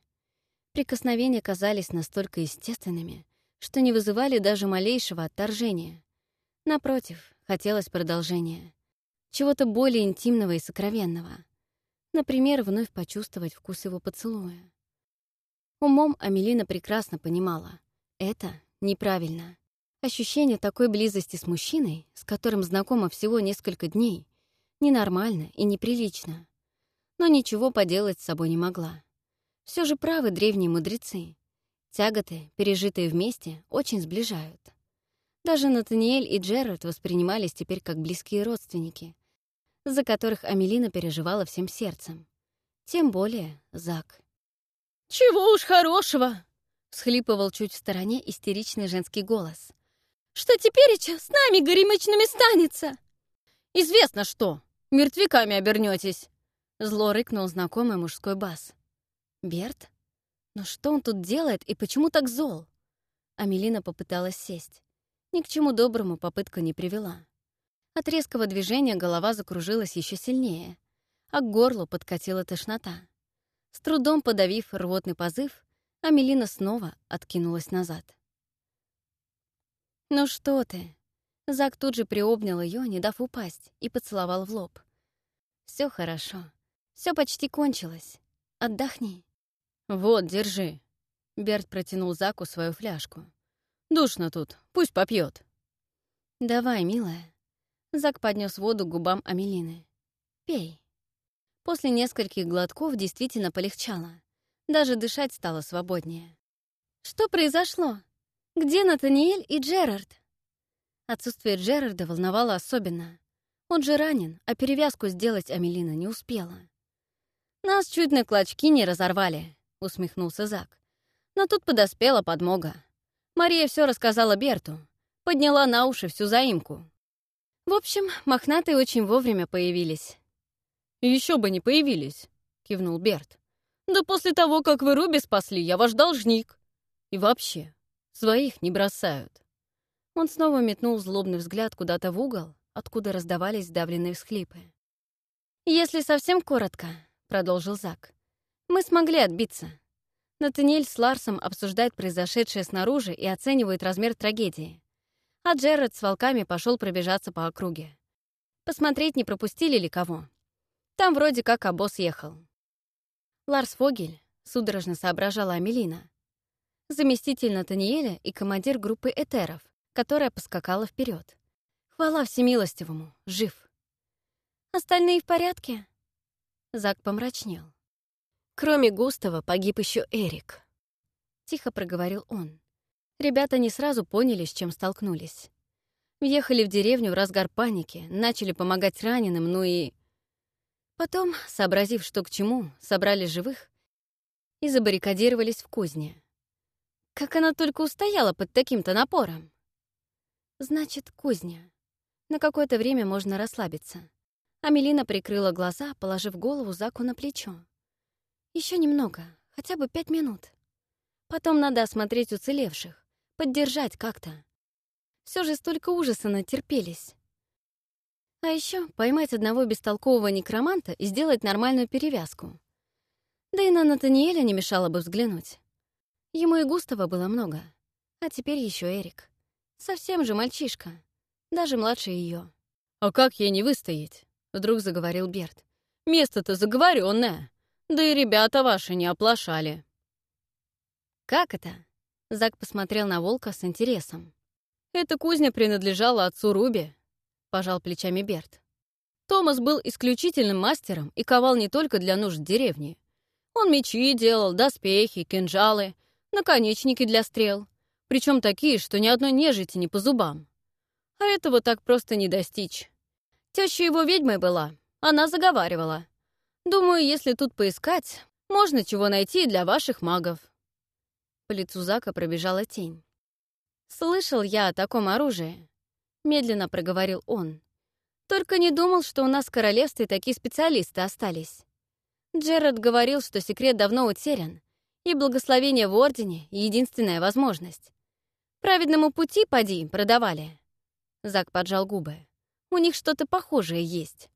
[SPEAKER 1] Прикосновения казались настолько естественными, что не вызывали даже малейшего отторжения. Напротив, хотелось продолжения. Чего-то более интимного и сокровенного. Например, вновь почувствовать вкус его поцелуя. Умом Амелина прекрасно понимала. Это неправильно. Ощущение такой близости с мужчиной, с которым знакома всего несколько дней, ненормально и неприлично. Но ничего поделать с собой не могла. Все же правы древние мудрецы. Тяготы, пережитые вместе, очень сближают. Даже Натаниэль и Джерард воспринимались теперь как близкие родственники, за которых Амелина переживала всем сердцем. Тем более Зак.
[SPEAKER 2] «Чего уж хорошего!»
[SPEAKER 1] — всхлипывал чуть в стороне истеричный женский голос.
[SPEAKER 2] «Что теперь с нами горемычными станется?»
[SPEAKER 1] «Известно что! Мертвяками обернетесь!» Зло рыкнул знакомый мужской бас. «Берт? Но что он тут делает и почему так зол?» Амелина попыталась сесть. Ни к чему доброму попытка не привела. От резкого движения голова закружилась еще сильнее, а к горлу подкатила тошнота. С трудом подавив рвотный позыв, Амелина снова откинулась назад. «Ну что ты?» Зак тут же приобнял ее, не дав упасть, и поцеловал в лоб. Все хорошо. все почти кончилось. Отдохни». «Вот, держи». Берт протянул Заку свою фляжку. Душно тут, пусть попьет. Давай, милая. Зак поднес воду к губам Амелины. Пей. После нескольких глотков действительно полегчало. Даже дышать стало свободнее. Что произошло? Где Натаниэль и Джерард? Отсутствие Джерарда волновало особенно. Он же ранен, а перевязку сделать Амелина не успела. «Нас чуть на клочки не разорвали», — усмехнулся Зак. «Но тут подоспела подмога. Мария все рассказала Берту, подняла на уши всю заимку. В общем, мохнатые очень вовремя появились. Еще бы не появились», — кивнул Берт. «Да после того, как вы Руби спасли, я ваш должник. И вообще, своих не бросают». Он снова метнул злобный взгляд куда-то в угол, откуда раздавались сдавленные всхлипы. «Если совсем коротко», — продолжил Зак, — «мы смогли отбиться. Натаниэль с Ларсом обсуждает произошедшее снаружи и оценивает размер трагедии. А Джерард с волками пошел пробежаться по округе. Посмотреть, не пропустили ли кого. Там вроде как обоз ехал. Ларс Фогель судорожно соображала Амелина. Заместитель Натаниэля и командир группы этеров, которая поскакала вперед. Хвала всемилостивому, жив. Остальные в порядке? Зак помрачнел. Кроме Густава погиб еще Эрик. Тихо проговорил он. Ребята не сразу поняли, с чем столкнулись. Въехали в деревню в разгар паники, начали помогать раненым, ну и... Потом, сообразив, что к чему, собрали живых и забаррикадировались в кузне. Как она только устояла под таким-то напором? Значит, кузня. На какое-то время можно расслабиться. Амелина прикрыла глаза, положив голову Заку на плечо. Еще немного, хотя бы пять минут. Потом надо осмотреть уцелевших, поддержать как-то. Все же столько ужаса натерпелись. А еще поймать одного бестолкового некроманта и сделать нормальную перевязку. Да и на Натаниэля не мешало бы взглянуть. Ему и Густава было много, а теперь еще Эрик. Совсем же мальчишка, даже младше ее.
[SPEAKER 2] «А как ей не выстоять?» Вдруг заговорил Берт. «Место-то заговоренное. Да и ребята ваши не оплошали».
[SPEAKER 1] «Как это?» Зак посмотрел на волка с интересом.
[SPEAKER 2] «Эта кузня принадлежала отцу Руби», — пожал плечами Берт. Томас был исключительным мастером и ковал не только для нужд деревни. Он мечи делал, доспехи, кинжалы, наконечники для стрел, причем такие, что ни одной нежити не по зубам. А этого так просто не достичь. Теща его ведьмой была, она заговаривала. Думаю, если тут поискать, можно чего найти для ваших магов.
[SPEAKER 1] По лицу Зака пробежала тень. «Слышал я о таком оружии», — медленно проговорил он. «Только не думал, что у нас в королевстве такие специалисты остались. Джерард говорил, что секрет давно утерян, и благословение в Ордене — единственная возможность. Праведному пути, поди, продавали». Зак поджал губы. У них что-то похожее есть».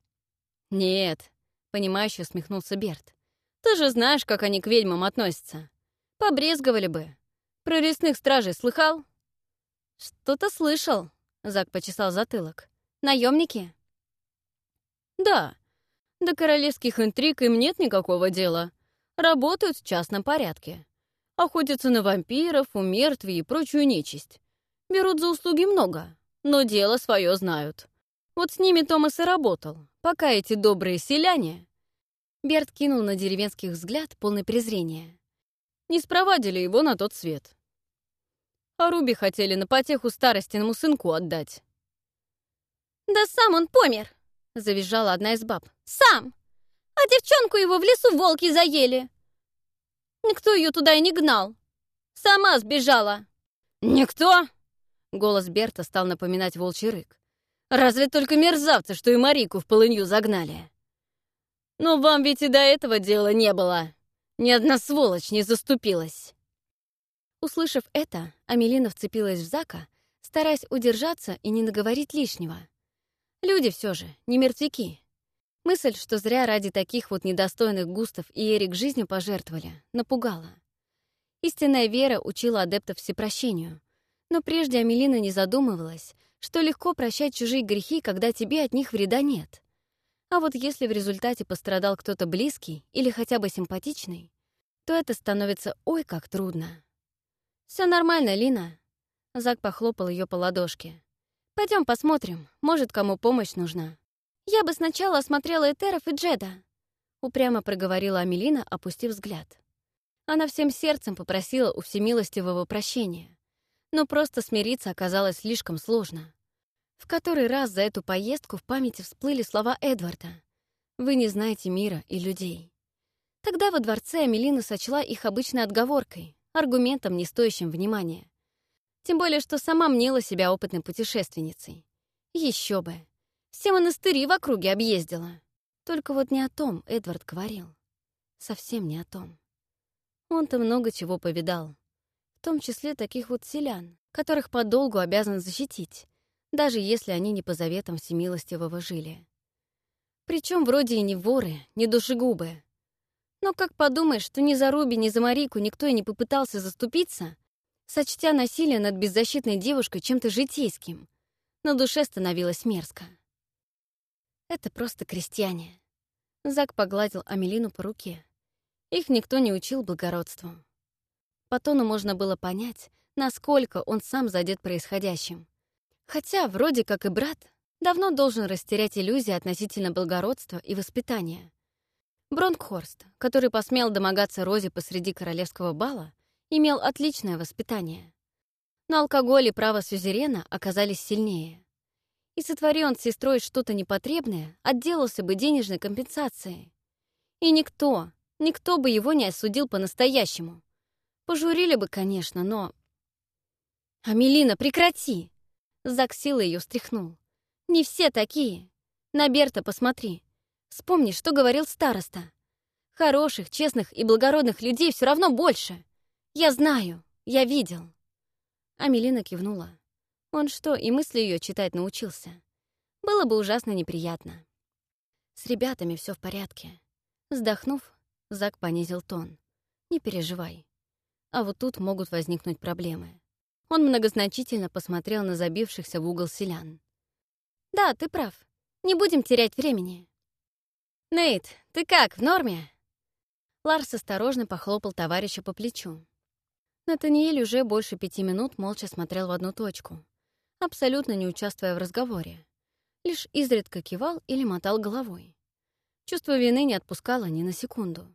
[SPEAKER 2] «Нет», — понимающе усмехнулся Берт. «Ты же знаешь, как они к ведьмам относятся. Побрезговали бы. Про лесных стражей слыхал?»
[SPEAKER 1] «Что-то слышал», — Зак почесал затылок. Наемники?
[SPEAKER 2] «Да. До королевских интриг им нет никакого дела. Работают в частном порядке. Охотятся на вампиров, умертвий и прочую нечисть. Берут за услуги много, но дело свое знают. Вот с ними Томас и работал, пока эти добрые селяне...»
[SPEAKER 1] Берт кинул на деревенских взгляд, полный презрения.
[SPEAKER 2] «Не спровадили его на тот свет. А Руби хотели на потеху старостиному сынку отдать».
[SPEAKER 3] «Да сам он помер!» — завизжала одна из баб. «Сам! А девчонку его в лесу волки заели! Никто ее туда и не гнал! Сама сбежала!»
[SPEAKER 2] «Никто?» — голос Берта стал напоминать волчий рык. Разве только мерзавцы, что и Марику в полынью загнали. Но вам ведь и до этого дела не было. Ни одна сволочь не заступилась.
[SPEAKER 1] Услышав это, Амелина вцепилась в Зака, стараясь удержаться и не наговорить лишнего. Люди все же, не мертвяки. Мысль, что зря ради таких вот недостойных Густав и Эрик жизнью пожертвовали, напугала. Истинная вера учила адептов всепрощению, но прежде Амелина не задумывалась, что легко прощать чужие грехи, когда тебе от них вреда нет. А вот если в результате пострадал кто-то близкий или хотя бы симпатичный, то это становится ой как трудно. Все нормально, Лина. Зак похлопал ее по ладошке. Пойдем посмотрим, может, кому помощь нужна. Я бы сначала осмотрела Этеров и Джеда. Упрямо проговорила Амелина, опустив взгляд. Она всем сердцем попросила у всемилостивого прощения но просто смириться оказалось слишком сложно. В который раз за эту поездку в памяти всплыли слова Эдварда. «Вы не знаете мира и людей». Тогда во дворце Амелина сочла их обычной отговоркой, аргументом, не стоящим внимания. Тем более, что сама мнила себя опытной путешественницей. Еще бы. Все монастыри в округе объездила. Только вот не о том Эдвард говорил. Совсем не о том. Он-то много чего повидал в том числе таких вот селян, которых подолгу обязан защитить, даже если они не по заветам всемилостивого жили. Причем вроде и не воры, не душегубы. Но как подумаешь, что ни за Руби, ни за Марику никто и не попытался заступиться, сочтя насилие над беззащитной девушкой чем-то житейским, на душе становилось мерзко. Это просто крестьяне. Зак погладил Амелину по руке. Их никто не учил благородству. По тону можно было понять, насколько он сам задет происходящим. Хотя, вроде как и брат, давно должен растерять иллюзии относительно благородства и воспитания. Бронкхорст, который посмел домогаться Розе посреди королевского бала, имел отличное воспитание. Но алкоголь и право сюзерена оказались сильнее. И сотвори он с сестрой что-то непотребное, отделался бы денежной компенсацией. И никто, никто бы его не осудил по-настоящему. Пожурили бы, конечно, но... «Амелина, прекрати!» Зак силой ее встряхнул.
[SPEAKER 3] Не все такие. На Берта посмотри. Вспомни, что говорил староста. Хороших, честных и благородных людей все равно больше. Я знаю, я видел.
[SPEAKER 1] Амелина кивнула. Он что, и мысли ее читать научился? Было бы ужасно неприятно. С ребятами все в порядке. Вздохнув, Зак понизил тон. Не переживай. А вот тут могут возникнуть проблемы. Он многозначительно посмотрел на забившихся в угол селян.
[SPEAKER 3] «Да, ты прав. Не будем терять времени».
[SPEAKER 1] «Нейт, ты как, в норме?» Ларс осторожно похлопал товарища по плечу. Натаниэль уже больше пяти минут молча смотрел в одну точку, абсолютно не участвуя в разговоре. Лишь изредка кивал или мотал головой. Чувство вины не отпускало ни на секунду.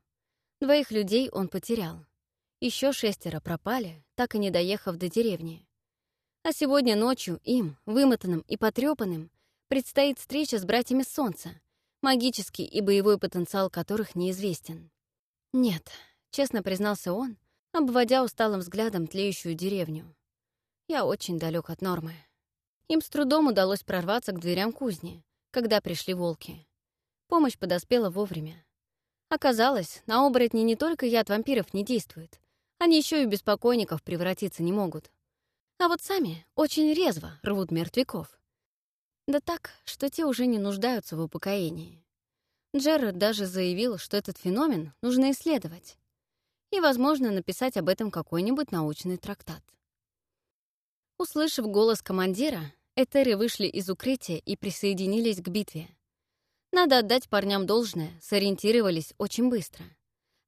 [SPEAKER 1] Двоих людей он потерял. Еще шестеро пропали, так и не доехав до деревни. А сегодня ночью им, вымотанным и потрепанным, предстоит встреча с братьями Солнца, магический и боевой потенциал которых неизвестен. Нет, честно признался он, обводя усталым взглядом тлеющую деревню. Я очень далек от нормы. Им с трудом удалось прорваться к дверям кузни, когда пришли волки. Помощь подоспела вовремя. Оказалось, на оборотни не только яд вампиров не действует, они еще и без покойников превратиться не могут. А вот сами очень резво рвут мертвяков. Да так, что те уже не нуждаются в упокоении. Джерард даже заявил, что этот феномен нужно исследовать и, возможно, написать об этом какой-нибудь научный трактат. Услышав голос командира, Этеры вышли из укрытия и присоединились к битве. Надо отдать парням должное, сориентировались очень быстро.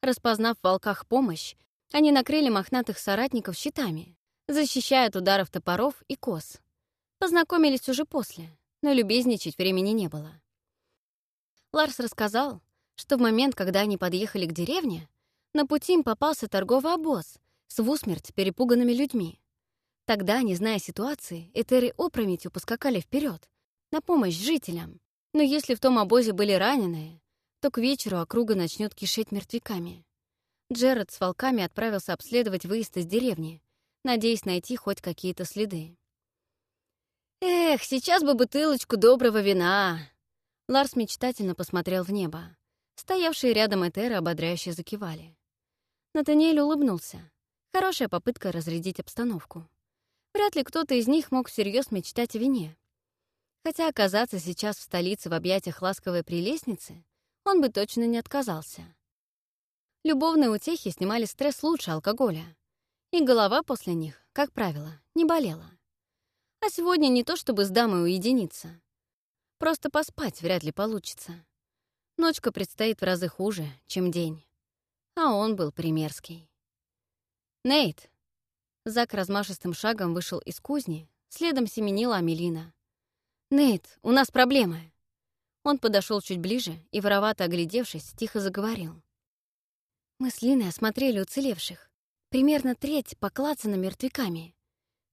[SPEAKER 1] Распознав в волках помощь, они накрыли мохнатых соратников щитами, защищая от ударов топоров и кос. Познакомились уже после, но любезничать времени не было. Ларс рассказал, что в момент, когда они подъехали к деревне, на пути им попался торговый обоз с в усмерть перепуганными людьми. Тогда, не зная ситуации, Этери опрометью поскакали вперед на помощь жителям. Но если в том обозе были раненые, то к вечеру округа начнет кишеть мертвяками. Джеред с волками отправился обследовать выезд из деревни, надеясь найти хоть какие-то следы. «Эх, сейчас бы бутылочку доброго вина!» Ларс мечтательно посмотрел в небо. Стоявшие рядом Этеры ободряюще закивали. Натаниэль улыбнулся. Хорошая попытка разрядить обстановку. Вряд ли кто-то из них мог всерьез мечтать о вине. Хотя оказаться сейчас в столице в объятиях ласковой прелестницы он бы точно не отказался. Любовные утехи снимали стресс лучше алкоголя. И голова после них, как правило, не болела. А сегодня не то чтобы с дамой уединиться. Просто поспать вряд ли получится. Ночка предстоит в разы хуже, чем день. А он был примерский. «Нейт!» Зак размашистым шагом вышел из кузни, следом семенила Амелина. «Нейт, у нас проблемы!» Он подошел чуть ближе и, воровато оглядевшись, тихо заговорил. Мы с Линой осмотрели уцелевших. Примерно треть поклацана мертвяками.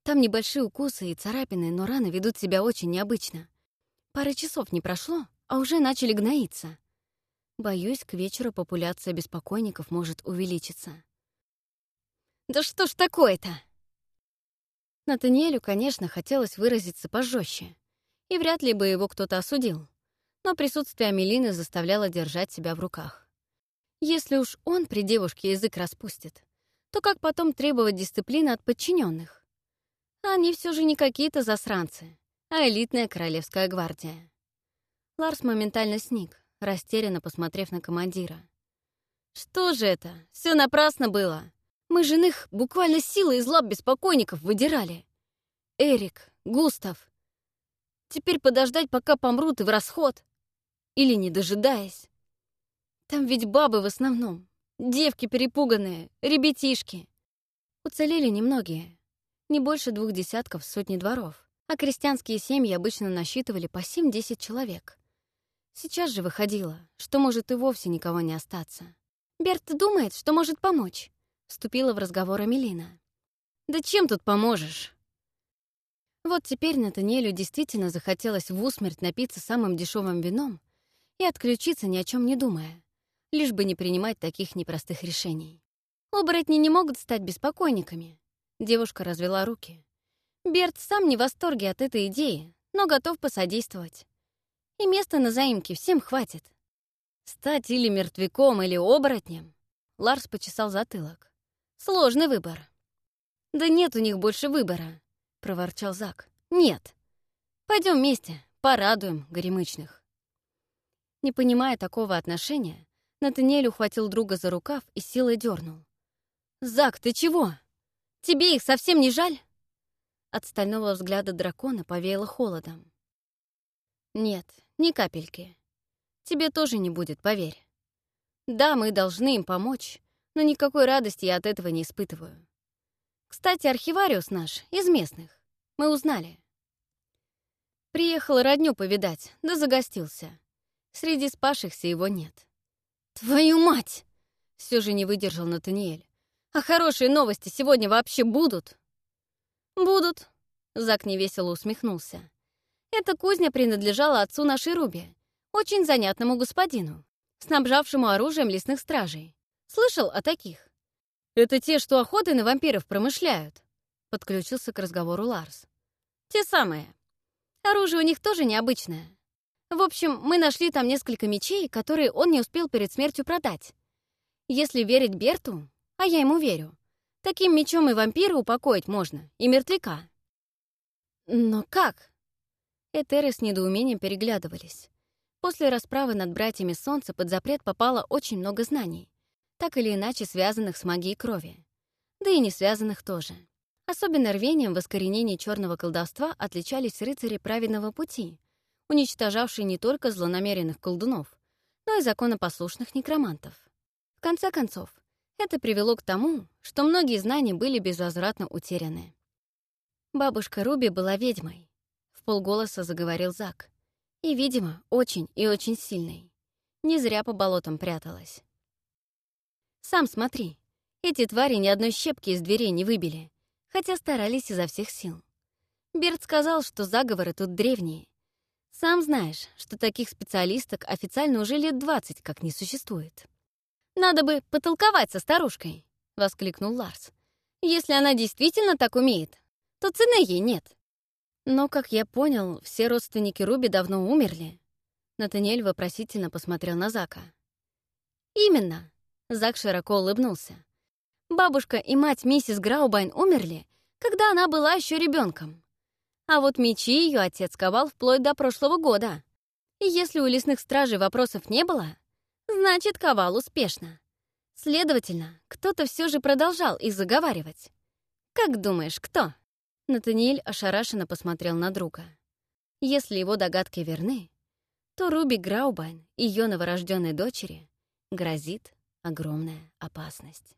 [SPEAKER 1] Там небольшие укусы и царапины, но раны ведут себя очень необычно. Пары часов не прошло, а уже начали гноиться. Боюсь, к вечеру популяция беспокойников может увеличиться. «Да что ж такое-то?» Натаниэлю, конечно, хотелось выразиться пожестче и вряд ли бы его кто-то осудил. Но присутствие Амелины заставляло держать себя в руках. Если уж он при девушке язык распустит, то как потом требовать дисциплины от подчиненных? Они все же не какие-то засранцы, а элитная королевская гвардия. Ларс моментально сник, растерянно посмотрев на командира. «Что же это? Все напрасно было. Мы же их буквально силой из лап беспокойников выдирали. Эрик, Густав, Теперь подождать, пока помрут и в расход. Или не дожидаясь. Там ведь бабы в основном. Девки перепуганные, ребятишки. Уцелели немногие. Не больше двух десятков сотни дворов. А крестьянские семьи обычно насчитывали по 7-10 человек. Сейчас же выходило, что может и вовсе никого не остаться. «Берт думает, что может помочь», — вступила в разговор Амелина. «Да чем тут поможешь?» Вот теперь Натаниэлю действительно захотелось в усмерть напиться самым дешевым вином и отключиться ни о чем не думая, лишь бы не принимать таких непростых решений. Оборотни не могут стать беспокойниками. Девушка развела руки. Берт сам не в восторге от этой идеи, но готов посодействовать. И места на заимке всем хватит. Стать или мертвяком, или оборотнем. Ларс почесал затылок. Сложный выбор. Да нет у них больше выбора, проворчал Зак. Нет. Пойдем вместе, порадуем горемычных. Не понимая такого отношения, Натаниэль ухватил друга за рукав и силой дернул. «Зак, ты чего? Тебе их совсем не жаль?» От стального взгляда дракона повеяло холодом. «Нет, ни капельки. Тебе тоже не будет, поверь. Да, мы должны им помочь, но никакой радости я от этого не испытываю. Кстати, архивариус наш из местных. Мы узнали. Приехал родню повидать, да загостился. Среди спавшихся его нет. «Твою мать!» — все же не выдержал Натаниэль. «А хорошие новости сегодня вообще будут?» «Будут», — Зак невесело усмехнулся. «Эта кузня принадлежала отцу нашей Руби, очень занятному господину, снабжавшему оружием лесных стражей. Слышал о таких?» «Это те, что охотой на вампиров промышляют», — подключился к разговору Ларс. «Те самые. Оружие у них тоже необычное. В общем, мы нашли там несколько мечей, которые он не успел перед смертью продать. Если верить Берту, а я ему верю, таким мечом и вампира упокоить можно, и мертвяка. Но как? Этеры с недоумением переглядывались. После расправы над братьями Солнца под запрет попало очень много знаний, так или иначе связанных с магией крови. Да и не связанных тоже. Особенно рвением в искоренении черного колдовства отличались рыцари праведного пути, уничтожавший не только злонамеренных колдунов, но и законопослушных некромантов. В конце концов, это привело к тому, что многие знания были безвозвратно утеряны. Бабушка Руби была ведьмой, в полголоса заговорил Зак, и, видимо, очень и очень сильной. Не зря по болотам пряталась. Сам смотри, эти твари ни одной щепки из дверей не выбили, хотя старались изо всех сил. Берт сказал, что заговоры тут древние, сам знаешь, что таких специалисток официально уже лет двадцать как не существует. «Надо бы потолковать со старушкой», — воскликнул Ларс. «Если она действительно так умеет, то цены ей нет». Но, как я понял, все родственники Руби давно умерли. Натаниэль вопросительно посмотрел на Зака. «Именно», — Зак широко улыбнулся. «Бабушка и мать миссис Граубайн умерли, когда она была еще ребенком. А вот мечи ее отец ковал вплоть до прошлого года. И если у лесных стражей вопросов не было, значит, ковал успешно. Следовательно, кто-то все же продолжал их заговаривать. «Как думаешь, кто?» Натаниэль ошарашенно посмотрел на друга. Если его догадки верны, то Руби Граубайн ее новорожденной дочери грозит огромная опасность.